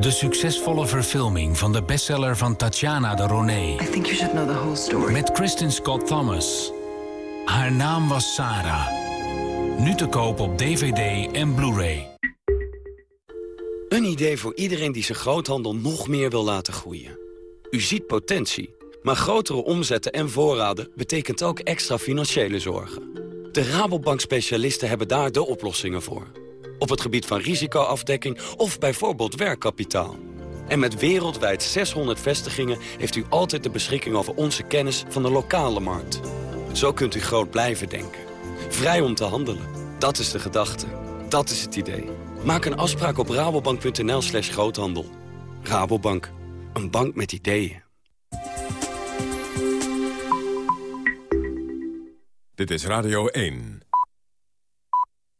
De succesvolle verfilming van de bestseller van Tatjana de Roné. Met Kristen Scott Thomas. Haar naam was Sarah. Nu te koop op DVD en Blu-ray. Een idee voor iedereen die zijn groothandel nog meer wil laten groeien. U ziet potentie, maar grotere omzetten en voorraden... betekent ook extra financiële zorgen. De Rabobank-specialisten hebben daar de oplossingen voor op het gebied van risicoafdekking of bijvoorbeeld werkkapitaal. En met wereldwijd 600 vestigingen heeft u altijd de beschikking over onze kennis van de lokale markt. Zo kunt u groot blijven denken. Vrij om te handelen. Dat is de gedachte. Dat is het idee. Maak een afspraak op rabobank.nl slash groothandel. Rabobank. Een bank met ideeën. Dit is Radio 1.